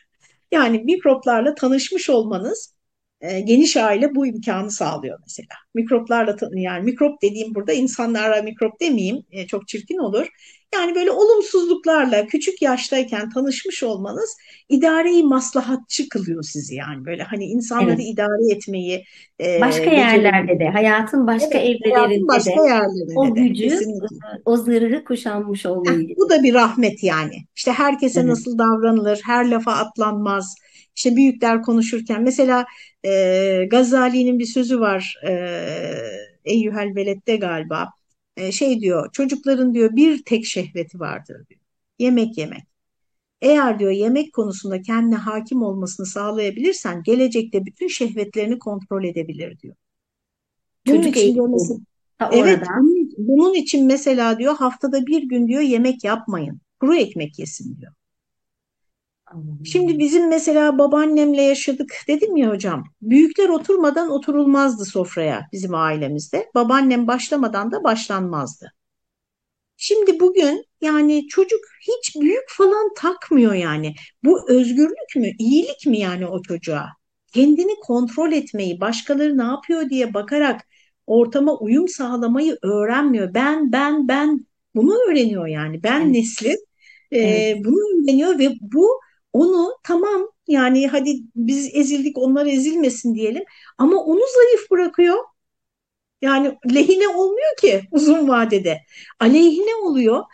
Yani mikroplarla tanışmış olmanız e, geniş aile bu imkanı sağlıyor mesela. Mikroplarla yani mikrop dediğim burada insanlarla mikrop demeyeyim e, çok çirkin olur. Yani böyle olumsuzluklarla küçük yaştayken tanışmış olmanız idareyi maslahatçı kılıyor sizi yani böyle hani insanları Evet. idare etmeyi e, Başka yerlerde de, hayatın başka Evet, evrelerinde başka de yerlerine o de gücü, kesinlikle. o zırhı kuşanmış Heh, oluyor. bu da bir rahmet yani. İşte herkese Evet. nasıl davranılır, her lafa atlanmaz. İşte büyükler konuşurken mesela e, Gazali'nin bir sözü var e, Eyyuhel Veled'de galiba. E, şey diyor çocukların diyor bir tek şehveti vardır diyor. Yemek yemek. Eğer diyor yemek konusunda kendine hakim olmasını sağlayabilirsen gelecekte bütün şehvetlerini kontrol edebilir diyor. Bunun Çocuk için diyor mesela Evet, bunun, bunun için mesela diyor haftada bir gün diyor yemek yapmayın. Kuru ekmek yesin diyor. Şimdi bizim mesela babaannemle yaşadık dedim ya hocam. Büyükler oturmadan oturulmazdı sofraya bizim ailemizde. Babaannem başlamadan da başlanmazdı. Şimdi bugün yani çocuk hiç büyük falan takmıyor yani. Bu özgürlük mü, iyilik mi yani o çocuğa? Kendini kontrol etmeyi, başkaları ne yapıyor diye bakarak ortama uyum sağlamayı öğrenmiyor. Ben, ben, ben bunu öğreniyor yani. Ben Evet, nesli e, evet, bunu öğreniyor ve bu onu tamam yani hadi biz ezildik onlar ezilmesin diyelim ama onu zayıf bırakıyor. Yani lehine olmuyor ki uzun vadede. Aleyhine oluyor.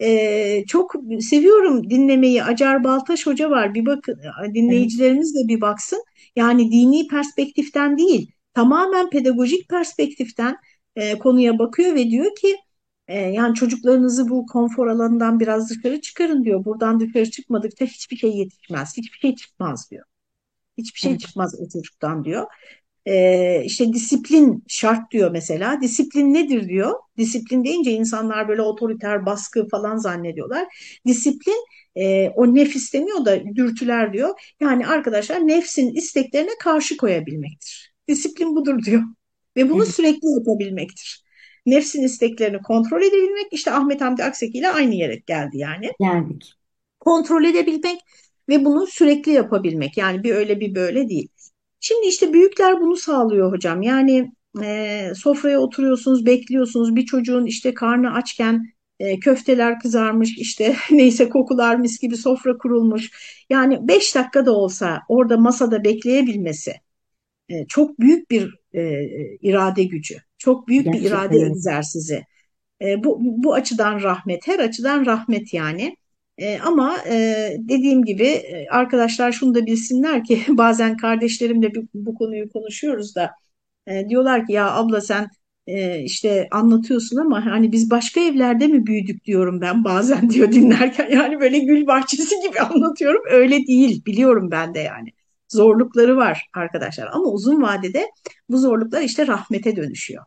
Ee, çok seviyorum dinlemeyi. Acar Baltaş Hoca var. Bir bakın dinleyicilerimiz de bir baksın. Yani dini perspektiften değil, tamamen pedagojik perspektiften e, konuya bakıyor ve diyor ki e, yani çocuklarınızı bu konfor alanından biraz dışarı çıkarın diyor. Buradan dışarı çıkmadıkça hiçbir şey yetişmez, hiçbir şey çıkmaz diyor. Hiçbir şey evet. çıkmaz o çocuktan diyor. Ee, işte disiplin şart diyor mesela. Disiplin nedir diyor. Disiplin deyince insanlar böyle otoriter baskı falan zannediyorlar. Disiplin e, o nefis demiyor da dürtüler diyor. Yani arkadaşlar nefsin isteklerine karşı koyabilmektir. Disiplin budur diyor. Ve bunu sürekli yapabilmektir. Nefsin isteklerini kontrol edebilmek işte Ahmet Hamdi Akseki ile aynı yere geldi yani Geldik. kontrol edebilmek ve bunu sürekli yapabilmek. Yani bir öyle bir böyle değil. Şimdi işte büyükler bunu sağlıyor hocam. Yani e, sofraya oturuyorsunuz, bekliyorsunuz. Bir çocuğun işte karnı açken e, köfteler kızarmış, işte neyse kokular mis gibi sofra kurulmuş. Yani beş dakika da olsa orada masada bekleyebilmesi e, çok büyük bir e, irade gücü, çok büyük bir irade Gerçekten egzersizi. E, bu, bu açıdan rahmet, her açıdan rahmet yani. E, ama e, dediğim gibi e, arkadaşlar şunu da bilsinler ki bazen kardeşlerimle bu, bu konuyu konuşuyoruz da e, diyorlar ki ya abla sen e, işte anlatıyorsun ama hani biz başka evlerde mi büyüdük? diyorum ben bazen diyor dinlerken. Yani böyle gül bahçesi gibi anlatıyorum. Öyle değil biliyorum ben de yani zorlukları var arkadaşlar ama uzun vadede bu zorluklar işte rahmete dönüşüyor.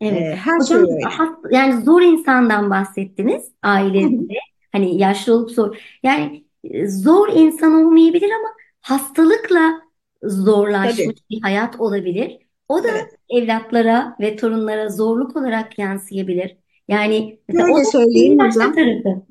Evet. her şey Hocam öyle. has- yani zor insandan bahsettiniz ailede. Hani yaşlı olup zor. Yani e, zor insan olmayabilir ama hastalıkla zorlaşmış Tabii. bir hayat olabilir. O da Evet. evlatlara ve torunlara zorluk olarak yansıyabilir. Yani mesela o söyleyeyim hocam. tarafı.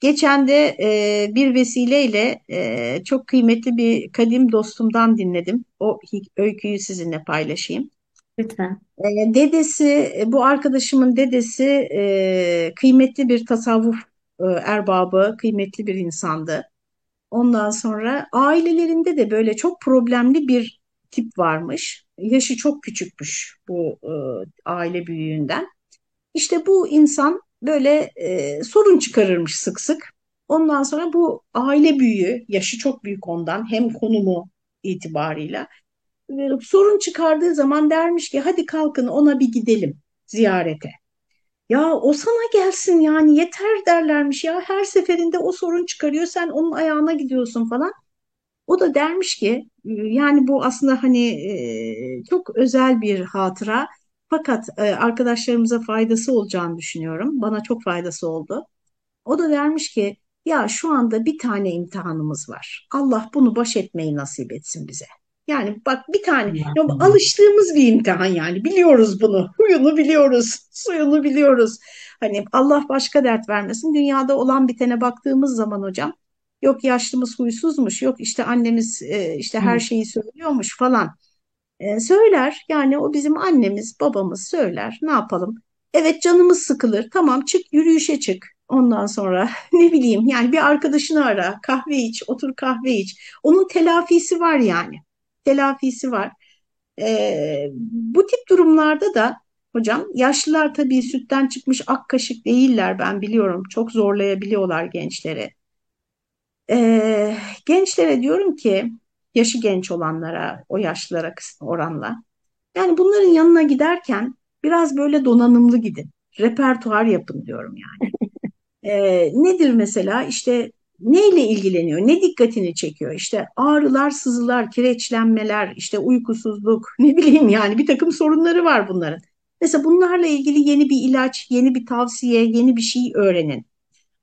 Geçen de e, bir vesileyle e, çok kıymetli bir kadim dostumdan dinledim. O öyküyü sizinle paylaşayım. Lütfen. E, dedesi, bu arkadaşımın dedesi e, kıymetli bir tasavvuf e, erbabı, kıymetli bir insandı. Ondan sonra ailelerinde de böyle çok problemli bir tip varmış. Yaşı çok küçükmüş bu e, aile büyüğünden. İşte bu insan böyle e, sorun çıkarırmış sık sık. Ondan sonra bu aile büyüğü, yaşı çok büyük ondan hem konumu itibarıyla e, sorun çıkardığı zaman dermiş ki hadi kalkın ona bir gidelim ziyarete. Ya o sana gelsin yani yeter derlermiş ya her seferinde o sorun çıkarıyor sen onun ayağına gidiyorsun falan. O da dermiş ki yani bu aslında hani e, çok özel bir hatıra. Fakat e, arkadaşlarımıza faydası olacağını düşünüyorum. Bana çok faydası oldu. O da dermiş ki ya şu anda bir tane imtihanımız var. Allah bunu baş etmeyi nasip etsin bize. Yani bak bir tane ya alıştığımız bir imtihan yani biliyoruz bunu. Huyunu biliyoruz, suyunu biliyoruz. Hani Allah başka dert vermesin. Dünyada olan bitene baktığımız zaman hocam Yok yaşlımız huysuzmuş, yok işte annemiz e, işte her şeyi söylüyormuş falan. E, söyler yani o bizim annemiz, babamız söyler. Ne yapalım? Evet canımız sıkılır. Tamam çık yürüyüşe çık. Ondan sonra ne bileyim yani bir arkadaşını ara, kahve iç, otur kahve iç. Onun telafisi var yani. Telafisi var. E, bu tip durumlarda da hocam yaşlılar tabii sütten çıkmış ak kaşık değiller ben biliyorum. Çok zorlayabiliyorlar gençleri. E, gençlere diyorum ki yaşı genç olanlara, o yaşlılara oranla. Yani bunların yanına giderken biraz böyle donanımlı gidin. Repertuar yapın diyorum yani. Ee, nedir mesela işte neyle ilgileniyor, ne dikkatini çekiyor? İşte ağrılar, sızılar, kireçlenmeler, işte uykusuzluk, ne bileyim yani bir takım sorunları var bunların. Mesela bunlarla ilgili yeni bir ilaç, yeni bir tavsiye, yeni bir şey öğrenin.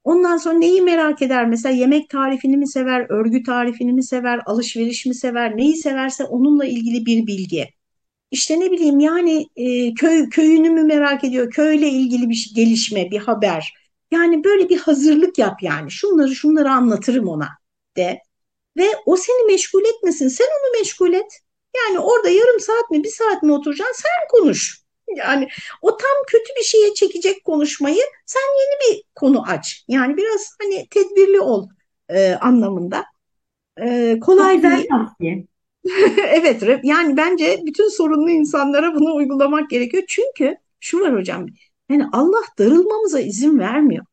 Ondan sonra neyi merak eder? Mesela yemek tarifini mi sever, örgü tarifini mi sever, alışveriş mi sever, neyi severse onunla ilgili bir bilgi. İşte ne bileyim yani e, köy köyünü mü merak ediyor, köyle ilgili bir gelişme, bir haber. Yani böyle bir hazırlık yap yani. Şunları şunları anlatırım ona de. Ve o seni meşgul etmesin, sen onu meşgul et. Yani orada yarım saat mi, bir saat mi oturacaksın, sen konuş. Yani o tam kötü bir şeye çekecek konuşmayı, sen yeni bir konu aç. Yani biraz hani tedbirli ol e, anlamında. E, Çok kolay güzel değil. tavsiye. Evet, yani bence bütün sorunlu insanlara bunu uygulamak gerekiyor. Çünkü şu var hocam, yani Allah darılmamıza izin vermiyor.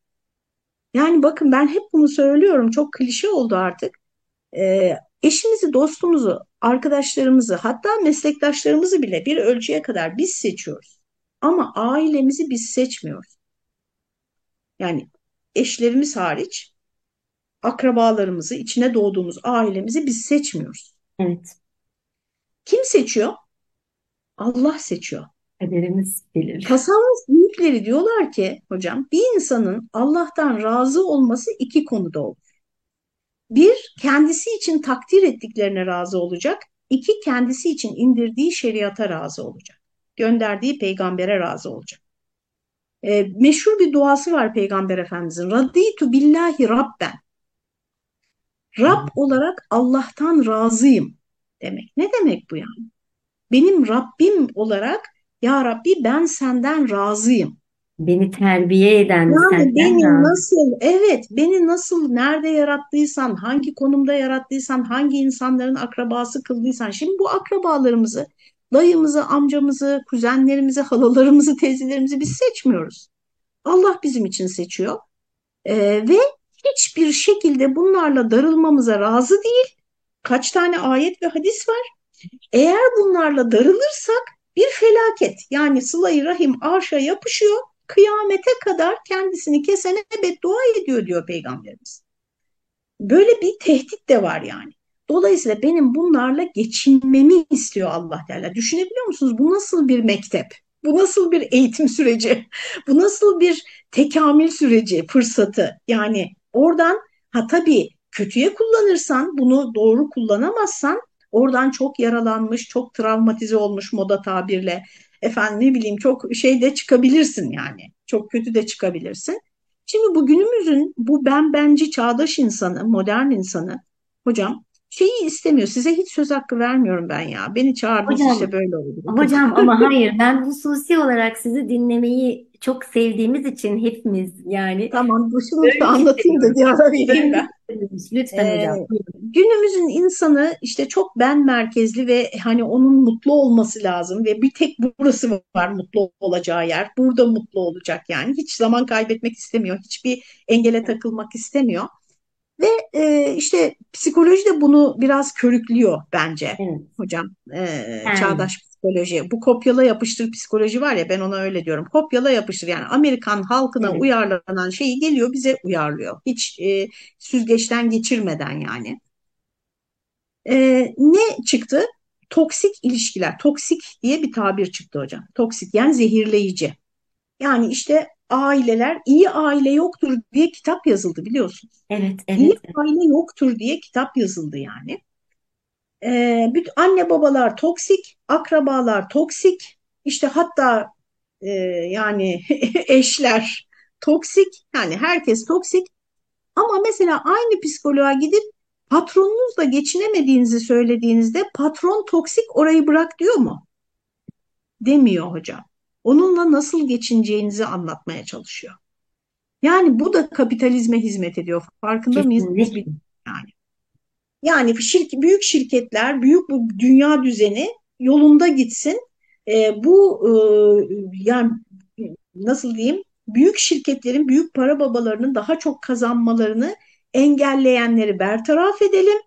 Yani bakın ben hep bunu söylüyorum, çok klişe oldu artık. Ee, eşimizi, dostumuzu, arkadaşlarımızı, hatta meslektaşlarımızı bile bir ölçüye kadar biz seçiyoruz. Ama ailemizi biz seçmiyoruz. Yani eşlerimiz hariç, akrabalarımızı, içine doğduğumuz ailemizi biz seçmiyoruz. Evet. Kim seçiyor? Allah seçiyor. Kaderimiz bilir. Tasavvuf büyükleri diyorlar ki hocam bir insanın Allah'tan razı olması iki konuda olur. Bir, kendisi için takdir ettiklerine razı olacak. İki, kendisi için indirdiği şeriata razı olacak. Gönderdiği peygambere razı olacak. E, meşhur bir duası var Peygamber Efendimizin. Raditu billahi rabben. Rab olarak Allah'tan razıyım demek. Ne demek bu yani? Benim Rabbim olarak ya Rabbi ben senden razıyım. Beni terbiye eden Yani senden beni razı. nasıl, evet beni nasıl, nerede yarattıysan, hangi konumda yarattıysan, hangi insanların akrabası kıldıysan. Şimdi bu akrabalarımızı, dayımızı, amcamızı, kuzenlerimizi, halalarımızı, teyzelerimizi biz seçmiyoruz. Allah bizim için seçiyor. Ee, ve hiçbir şekilde bunlarla darılmamıza razı değil. Kaç tane ayet ve hadis var. Eğer bunlarla darılırsak bir felaket. Yani sıla-i rahim arşa yapışıyor. Kıyamete kadar kendisini kesene beddua ediyor diyor Peygamberimiz. Böyle bir tehdit de var yani. Dolayısıyla benim bunlarla geçinmemi istiyor Allah Teala. Düşünebiliyor musunuz? Bu nasıl bir mektep? Bu nasıl bir eğitim süreci? Bu nasıl bir tekamül süreci, fırsatı? Yani oradan ha tabii kötüye kullanırsan, bunu doğru kullanamazsan oradan çok yaralanmış, çok travmatize olmuş moda tabirle efendim ne bileyim çok şey de çıkabilirsin yani. Çok kötü de çıkabilirsin. Şimdi bu günümüzün bu ben benci çağdaş insanı, modern insanı hocam şeyi istemiyor. Size hiç söz hakkı vermiyorum ben ya. Beni çağırdınız işte böyle oldu. Hocam ama hayır ben hususi olarak sizi dinlemeyi çok sevdiğimiz için hepimiz yani Tamam, bu sınıfta ölmek anlatayım da bir ara vereyim ben. Lütfen Ee, hocam. Günümüzün insanı işte çok ben merkezli ve hani onun mutlu olması lazım ve bir tek burası var mutlu olacağı yer. Burada mutlu olacak yani. Hiç zaman kaybetmek istemiyor. Hiçbir engele takılmak istemiyor. Ve e, işte psikoloji de bunu biraz körüklüyor bence Evet. hocam. E, Yani çağdaş psikoloji. Bu kopyala yapıştır psikoloji var ya ben ona öyle diyorum. Kopyala yapıştır yani Amerikan halkına evet. uyarlanan şeyi geliyor bize uyarlıyor. Hiç e, süzgeçten geçirmeden yani. E, ne çıktı? Toksik ilişkiler. Toksik diye bir tabir çıktı hocam. Toksik yani zehirleyici. Yani işte aileler iyi aile yoktur diye kitap yazıldı biliyorsunuz. Evet, İyi evet, evet. aile yoktur diye kitap yazıldı yani. Bütün anne babalar toksik, akrabalar toksik, işte hatta e, yani eşler toksik, yani herkes toksik. Ama mesela aynı psikoloğa gidip patronunuzla geçinemediğinizi söylediğinizde patron toksik orayı bırak diyor mu? Demiyor hocam. Onunla nasıl geçineceğinizi anlatmaya çalışıyor. Yani bu da kapitalizme hizmet ediyor. Farkında mıyız? Yani. Yani şirk, büyük şirketler, büyük bu dünya düzeni yolunda gitsin. E, bu e, yani nasıl diyeyim? Büyük şirketlerin, büyük para babalarının daha çok kazanmalarını engelleyenleri bertaraf edelim.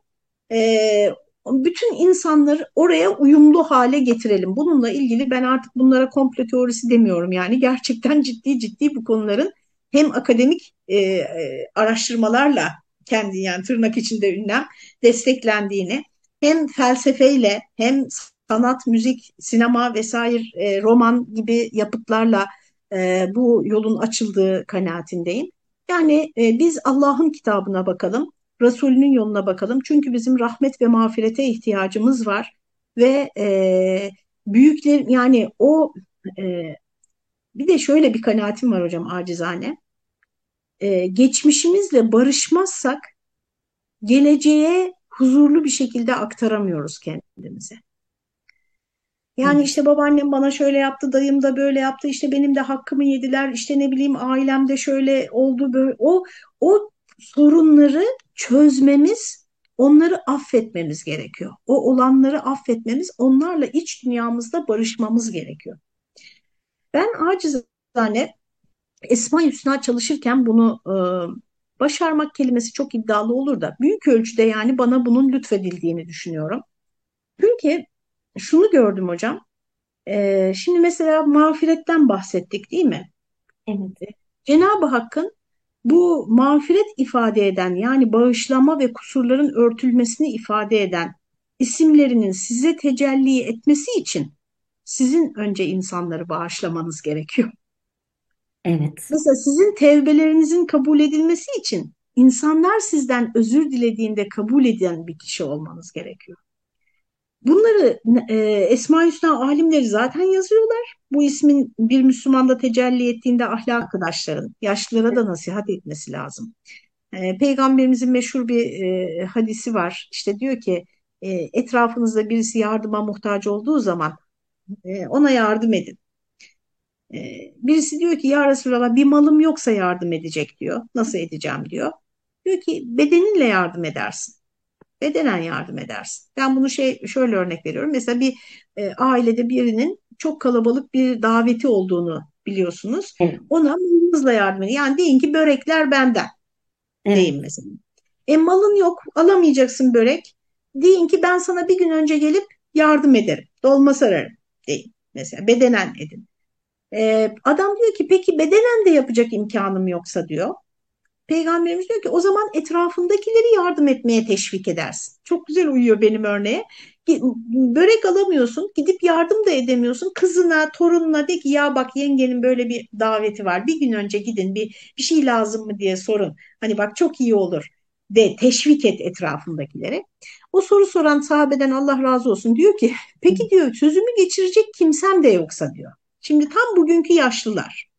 E, bütün insanları oraya uyumlu hale getirelim. Bununla ilgili ben artık bunlara komplo teorisi demiyorum. Yani gerçekten ciddi ciddi bu konuların hem akademik e, e, araştırmalarla kendi yani tırnak içinde ünlem desteklendiğini hem felsefeyle hem sanat, müzik, sinema vesaire e, roman gibi yapıtlarla e, bu yolun açıldığı kanaatindeyim. Yani e, biz Allah'ın kitabına bakalım, Resulünün yoluna bakalım. Çünkü bizim rahmet ve mağfirete ihtiyacımız var ve e, büyükler yani o e, bir de şöyle bir kanaatim var hocam acizane. E, geçmişimizle barışmazsak geleceğe huzurlu bir şekilde aktaramıyoruz kendimize. Yani işte babaannem bana şöyle yaptı, dayım da böyle yaptı, işte benim de hakkımı yediler, işte ne bileyim ailemde şöyle oldu böyle. O o sorunları çözmemiz, onları affetmemiz gerekiyor. O olanları affetmemiz, onlarla iç dünyamızda barışmamız gerekiyor. Ben acizane Esma Hüsna çalışırken bunu e, başarmak kelimesi çok iddialı olur da büyük ölçüde yani bana bunun lütfedildiğini düşünüyorum. Çünkü şunu gördüm hocam. E, şimdi mesela mağfiretten bahsettik değil mi? Evet. Cenab-ı Hakk'ın bu mağfiret ifade eden yani bağışlama ve kusurların örtülmesini ifade eden isimlerinin size tecelli etmesi için sizin önce insanları bağışlamanız gerekiyor. Evet. Mesela sizin tevbelerinizin kabul edilmesi için insanlar sizden özür dilediğinde kabul eden bir kişi olmanız gerekiyor. Bunları e, Esma Hüsna alimleri zaten yazıyorlar. Bu ismin bir Müslümanda tecelli ettiğinde ahlak arkadaşların, yaşlılara da nasihat etmesi lazım. E, Peygamberimizin meşhur bir e, hadisi var. İşte diyor ki e, etrafınızda birisi yardıma muhtaç olduğu zaman e, ona yardım edin. E, birisi diyor ki ya Resulallah bir malım yoksa yardım edecek diyor. Nasıl edeceğim diyor. Diyor ki bedeninle yardım edersin bedenen yardım edersin. Ben bunu şey şöyle örnek veriyorum. Mesela bir e, ailede birinin çok kalabalık bir daveti olduğunu biliyorsunuz. Evet. Ona malınızla yardım edin. Yani deyin ki börekler benden. Evet. Deyin mesela. E malın yok alamayacaksın börek. Deyin ki ben sana bir gün önce gelip yardım ederim. Dolma sararım deyin. Mesela bedenen edin. E, adam diyor ki peki bedenen de yapacak imkanım yoksa diyor. Peygamberimiz diyor ki o zaman etrafındakileri yardım etmeye teşvik edersin. Çok güzel uyuyor benim örneğe. Börek alamıyorsun, gidip yardım da edemiyorsun. Kızına, torununa de ki ya bak yengenin böyle bir daveti var. Bir gün önce gidin bir, bir şey lazım mı diye sorun. Hani bak çok iyi olur de teşvik et etrafındakilere. O soru soran sahabeden Allah razı olsun diyor ki peki diyor sözümü geçirecek kimsem de yoksa diyor. Şimdi tam bugünkü yaşlılar.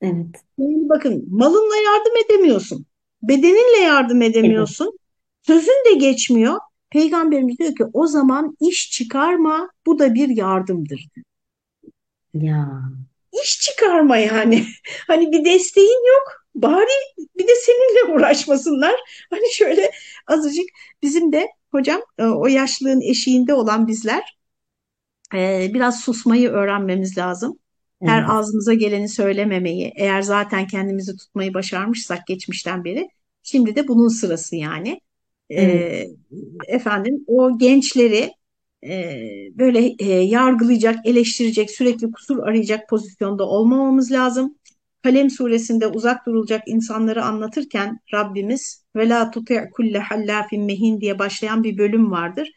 Evet. Yani bakın malınla yardım edemiyorsun. Bedeninle yardım edemiyorsun. Evet. Sözün de geçmiyor. Peygamberimiz diyor ki o zaman iş çıkarma bu da bir yardımdır. Ya. İş çıkarma yani. Hani bir desteğin yok. Bari bir de seninle uğraşmasınlar. Hani şöyle azıcık bizim de hocam e, o yaşlılığın eşiğinde olan bizler e, biraz susmayı öğrenmemiz lazım. Her Evet. ağzımıza geleni söylememeyi, eğer zaten kendimizi tutmayı başarmışsak geçmişten beri, şimdi de bunun sırası yani. Evet. Ee, efendim o gençleri e, böyle e, yargılayacak, eleştirecek, sürekli kusur arayacak pozisyonda olmamamız lazım. Kalem suresinde uzak durulacak insanları anlatırken Rabbimiz ve la tuti' kulle hallafin mehin diye başlayan bir bölüm vardır.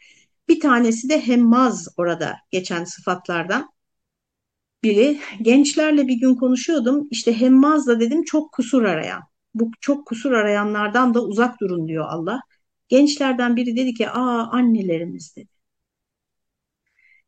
Bir tanesi de hemmaz orada geçen sıfatlardan biri. Gençlerle bir gün konuşuyordum. İşte hemmaz da dedim çok kusur arayan. Bu çok kusur arayanlardan da uzak durun diyor Allah. Gençlerden biri dedi ki aa annelerimiz dedi.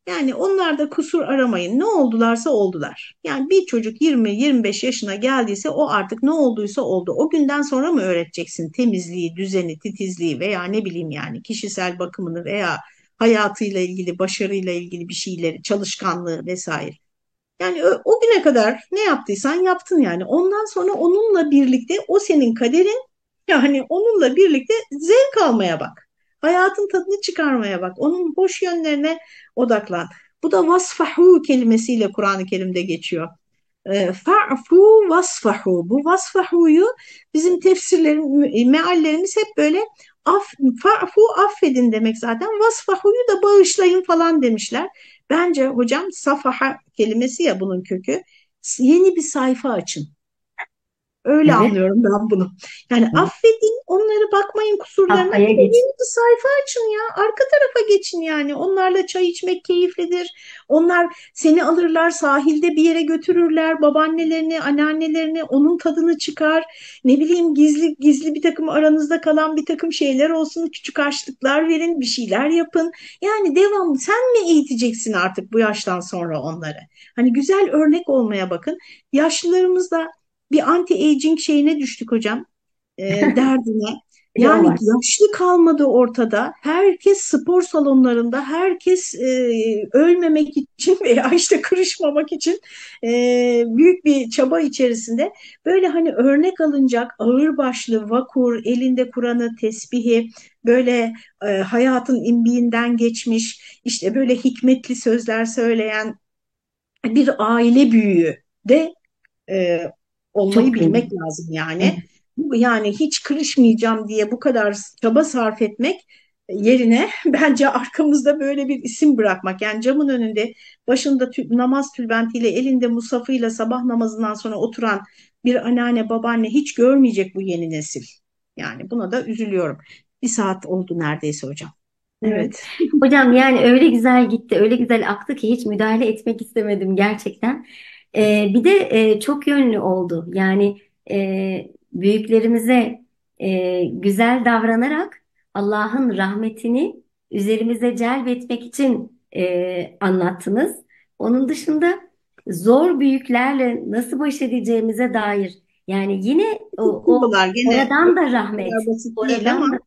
Yani onlar da kusur aramayın. Ne oldularsa oldular. Yani bir çocuk 20-25 yaşına geldiyse o artık ne olduysa oldu. O günden sonra mı öğreteceksin temizliği, düzeni, titizliği veya ne bileyim yani kişisel bakımını veya hayatıyla ilgili, başarıyla ilgili bir şeyleri, çalışkanlığı vesaire. Yani o, güne kadar ne yaptıysan yaptın yani. Ondan sonra onunla birlikte o senin kaderin. Yani onunla birlikte zevk almaya bak. Hayatın tadını çıkarmaya bak. Onun hoş yönlerine odaklan. Bu da vasfahu kelimesiyle Kur'an-ı Kerim'de geçiyor. E, Fa'fu vasfahu. Bu vasfahuyu bizim tefsirlerimiz, meallerimiz hep böyle af, fa'fu affedin demek zaten. Vasfahuyu da bağışlayın falan demişler. Bence hocam safaha kelimesi ya bunun kökü. Yeni bir sayfa açın. Öyle Evet. anlıyorum ben bunu. Yani evet. affedin, onları bakmayın kusurlarına. Yeni bir sayfa açın ya. Arka tarafa geçin yani. Onlarla çay içmek keyiflidir. Onlar seni alırlar, sahilde bir yere götürürler. Babaannelerini, anneannelerini, onun tadını çıkar. Ne bileyim gizli gizli bir takım aranızda kalan bir takım şeyler olsun. Küçük harçlıklar verin, bir şeyler yapın. Yani devamlı sen mi eğiteceksin artık bu yaştan sonra onları? Hani güzel örnek olmaya bakın. Yaşlılarımızda bir anti-aging şeyine düştük hocam e, derdine. Yani yaşlı kalmadı ortada. Herkes spor salonlarında, herkes e, ölmemek için veya işte kırışmamak için e, büyük bir çaba içerisinde. Böyle hani örnek alınacak ağırbaşlı, vakur, elinde Kur'an'ı, tesbihi, böyle e, hayatın imbiğinden geçmiş, işte böyle hikmetli sözler söyleyen bir aile büyüğü de e, olmayı Çok bilmek kıymetli. lazım yani. Evet. Yani hiç kırışmayacağım diye bu kadar çaba sarf etmek yerine bence arkamızda böyle bir isim bırakmak. Yani camın önünde başında tü- namaz tülbentiyle elinde musafıyla sabah namazından sonra oturan bir anneanne babaanne hiç görmeyecek bu yeni nesil. Yani buna da üzülüyorum. Bir saat oldu neredeyse hocam. Evet. Hocam yani öyle güzel gitti, öyle güzel aktı ki hiç müdahale etmek istemedim gerçekten. Ee, bir de e, çok yönlü oldu. Yani e, büyüklerimize e, güzel davranarak Allah'ın rahmetini üzerimize celbetmek için e, anlattınız. Onun dışında zor büyüklerle nasıl baş edeceğimize dair yani yine o, o gene oradan da rahmet, ama oradan da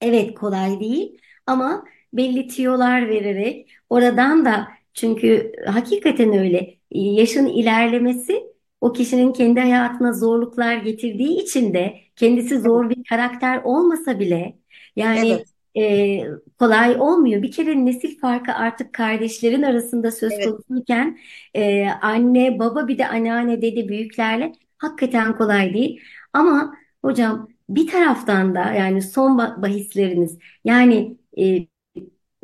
Evet kolay değil ama belli tiyolar vererek oradan da çünkü hakikaten öyle yaşın ilerlemesi o kişinin kendi hayatına zorluklar getirdiği için de kendisi zor bir karakter olmasa bile yani evet, e, kolay olmuyor. Bir kere nesil farkı artık kardeşlerin arasında söz evet, konusuyken e, anne baba bir de anneanne dede büyüklerle hakikaten kolay değil. Ama hocam bir taraftan da yani son ba- bahisleriniz yani e,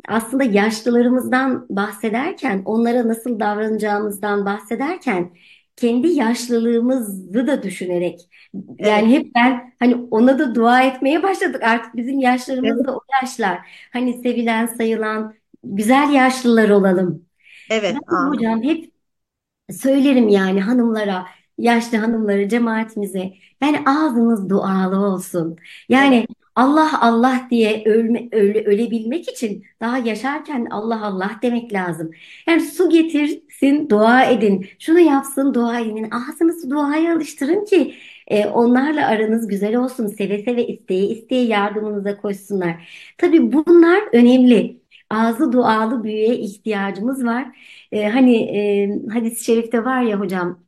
aslında yaşlılarımızdan bahsederken onlara nasıl davranacağımızdan bahsederken kendi yaşlılığımızı da düşünerek evet, yani hep ben hani ona da dua etmeye başladık artık bizim yaşlarımız evet, da o yaşlar hani sevilen sayılan güzel yaşlılar olalım. evet, Ben hocam hep Söylerim yani hanımlara, yaşlı hanımlara, cemaatimize. Yani ağzınız dualı olsun. Evet, Yani Allah Allah diye ölme, öle, ölebilmek için daha yaşarken Allah Allah demek lazım. Yani su getirsin, dua edin. Şunu yapsın, dua edin. Ağzınızı duaya alıştırın ki e, onlarla aranız güzel olsun. Seve seve isteye isteye yardımınıza koşsunlar. Tabii bunlar önemli. Ağzı dualı büyüye ihtiyacımız var. E, hani e, hadis-i şerifte var ya hocam,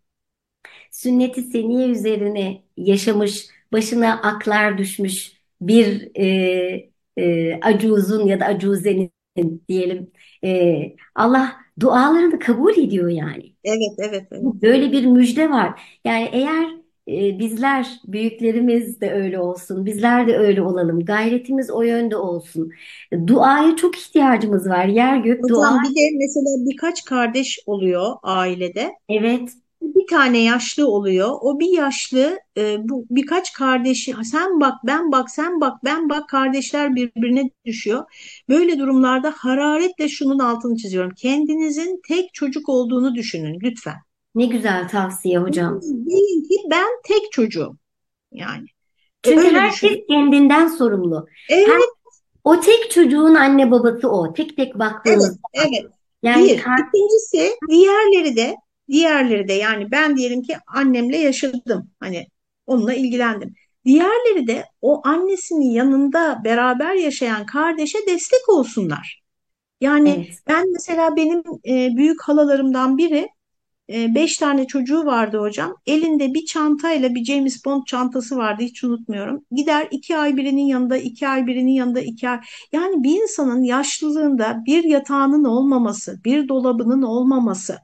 sünnet-i seniye üzerine yaşamış, başına aklar düşmüş bir e, e, acuzun ya da acuzenin diyelim. e, Allah dualarını kabul ediyor yani. evet, evet, evet. Böyle bir müjde var. Yani eğer e, bizler, büyüklerimiz de öyle olsun, bizler de öyle olalım, gayretimiz o yönde olsun. Duaya çok ihtiyacımız var. Yer gök dua. Bir de mesela birkaç kardeş oluyor ailede. Evet, Bir tane yaşlı oluyor. O bir yaşlı e, bu birkaç kardeşi sen bak ben bak sen bak ben bak kardeşler birbirine düşüyor. Böyle durumlarda hararetle şunun altını çiziyorum. Kendinizin tek çocuk olduğunu düşünün lütfen. ne güzel tavsiye hocam. Deyin ki ben tek çocuğum yani. Çünkü öyle düşünün. herkes kendinden sorumlu. Her, Evet, o tek çocuğun anne babası o. Tek tek evet, baktığımızda. evet. Yani Bir. İkincisi diğerleri de diğerleri de yani ben diyelim ki annemle yaşadım. Hani onunla ilgilendim. Diğerleri de o annesinin yanında beraber yaşayan kardeşe destek olsunlar. Yani evet, ben mesela benim e, büyük halalarımdan biri e, beş tane çocuğu vardı hocam. Elinde bir çantayla bir James Bond çantası vardı hiç unutmuyorum. Gider iki ay birinin yanında, iki ay birinin yanında, iki ay. Yani bir insanın yaşlılığında bir yatağının olmaması, bir dolabının olmaması,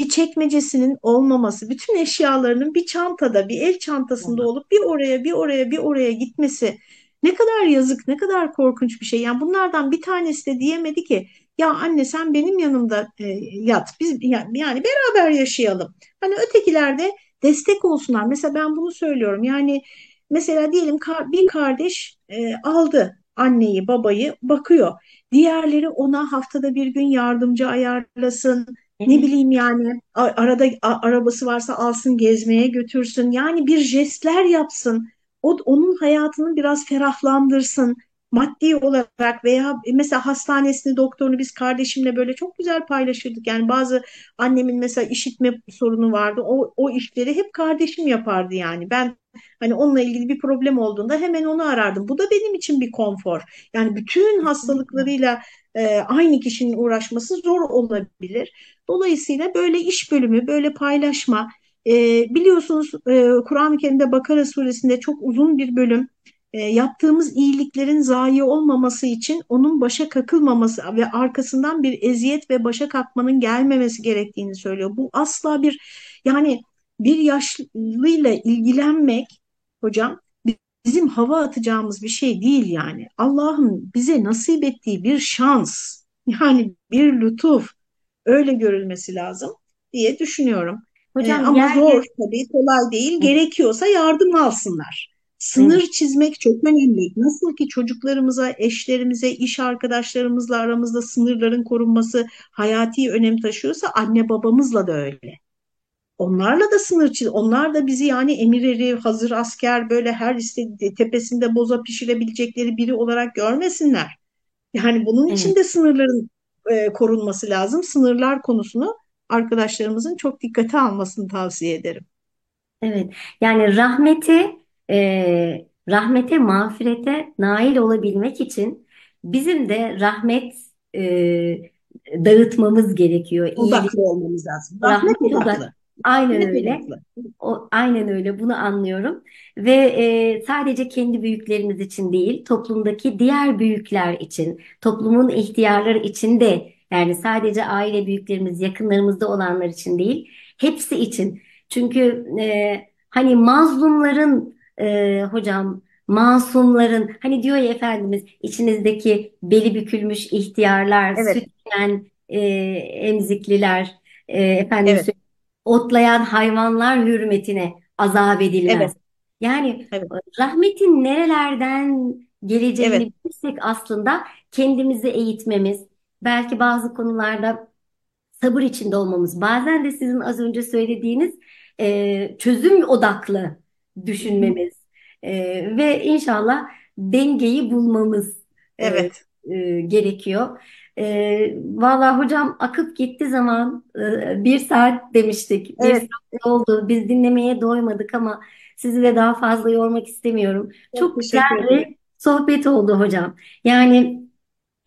bir çekmecesinin olmaması, bütün eşyalarının bir çantada, bir el çantasında olup bir oraya, bir oraya, bir oraya gitmesi ne kadar yazık, ne kadar korkunç bir şey. Yani bunlardan bir tanesi de diyemedi ki ya anne sen benim yanımda e, yat, biz yani, beraber yaşayalım. Hani ötekiler de destek olsunlar. Mesela ben bunu söylüyorum. Yani mesela diyelim bir kardeş e, aldı anneyi, babayı bakıyor. Diğerleri ona haftada bir gün yardımcı ayarlasın ne bileyim yani arada arabası varsa alsın gezmeye götürsün. Yani bir jestler yapsın. O, onun hayatını biraz ferahlandırsın. Maddi olarak veya mesela hastanesini, doktorunu biz kardeşimle böyle çok güzel paylaşırdık. Yani bazı annemin mesela işitme sorunu vardı. O, o işleri hep kardeşim yapardı yani. Ben hani onunla ilgili bir problem olduğunda hemen onu arardım. Bu da benim için bir konfor. Yani bütün hastalıklarıyla e, aynı kişinin uğraşması zor olabilir. Dolayısıyla böyle iş bölümü, böyle paylaşma. E, biliyorsunuz e, Kur'an-ı Kerim'de Bakara suresinde çok uzun bir bölüm e, yaptığımız iyiliklerin zayi olmaması için onun başa kakılmaması ve arkasından bir eziyet ve başa kalkmanın gelmemesi gerektiğini söylüyor. Bu asla bir yani bir yaşlıyla ilgilenmek hocam bizim hava atacağımız bir şey değil yani. Allah'ın bize nasip ettiği bir şans, yani bir lütuf öyle görülmesi lazım diye düşünüyorum. Ee, Hocam ama zor yeryüzü tabii, kolay değil. Gerekiyorsa yardım alsınlar. Sınır evet, çizmek çok önemli. Nasıl ki çocuklarımıza, eşlerimize, iş arkadaşlarımızla aramızda sınırların korunması hayati önem taşıyorsa anne babamızla da öyle. Onlarla da sınır çiz. Onlar da bizi yani emir eri, hazır asker böyle her istediği tepesinde boza pişirebilecekleri biri olarak görmesinler. Yani bunun için evet. de sınırların e, korunması lazım. Sınırlar konusunu arkadaşlarımızın çok dikkate almasını tavsiye ederim. Evet, yani rahmeti, e, rahmete, mağfirete nail olabilmek için bizim de rahmet e, dağıtmamız gerekiyor. İyilik, Odaklı olmamız lazım. Rahmet rahmet odak. odaklı. Aynen öyle. O, aynen öyle. Bunu anlıyorum. Ve e, sadece kendi büyüklerimiz için değil, toplumdaki diğer büyükler için, toplumun ihtiyarları için de, yani sadece aile büyüklerimiz, yakınlarımızda olanlar için değil, hepsi için. Çünkü e, hani mazlumların e, hocam masumların hani diyor ya Efendimiz içinizdeki beli bükülmüş ihtiyarlar, Evet, süt e, emzikliler, e, efendim evet, otlayan hayvanlar hürmetine azap evet, edilmez. Yani evet, e, rahmetin nerelerden evet, geleceğini bilirsek aslında kendimizi eğitmemiz, belki bazı konularda sabır içinde olmamız, bazen de sizin az önce söylediğiniz e, çözüm odaklı düşünmemiz e, ve inşallah dengeyi bulmamız e, evet, e, gerekiyor. E, vallahi hocam akıp gitti zaman E, bir saat demiştik. Bir evet. saat oldu. Biz dinlemeye doymadık ama sizi de daha fazla yormak istemiyorum. Çok Çok güzel teşekkür ederim. bir sohbet oldu hocam. Yani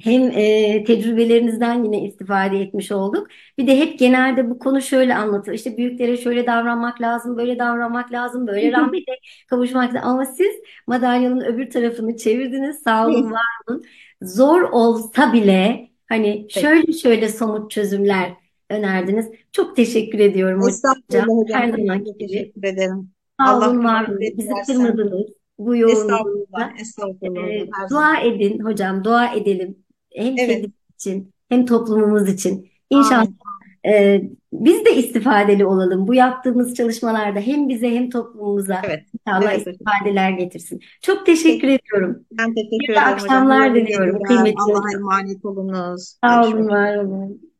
hem e, tecrübelerinizden yine istifade etmiş olduk. Bir de hep genelde bu konu şöyle anlatılır. İşte büyüklere şöyle davranmak lazım, böyle davranmak lazım, böyle rahmete kavuşmak lazım. Ama siz madalyonun öbür tarafını çevirdiniz. Sağ olun, var olun. Zor olsa bile hani şöyle şöyle somut çözümler önerdiniz. Çok teşekkür ediyorum hocam. Her zamanki gibi. teşekkür ederim. Sağ Allah olun, var olun. Bizi kırmadınız bu yoğunluğunuzda. estağfurullah Ee, dua zaman. edin hocam, dua edelim. Hem Evet, kendimiz için hem toplumumuz için. İnşallah amin. E, biz de istifadeli olalım. Bu yaptığımız çalışmalarda hem bize hem toplumumuza Evet, inşallah evet istifadeler getirsin. Çok teşekkür ediyorum. ben teşekkür ederim akşamlar diliyorum kıymetli Allah'a emanet olunuz. Sağ olun, var olun.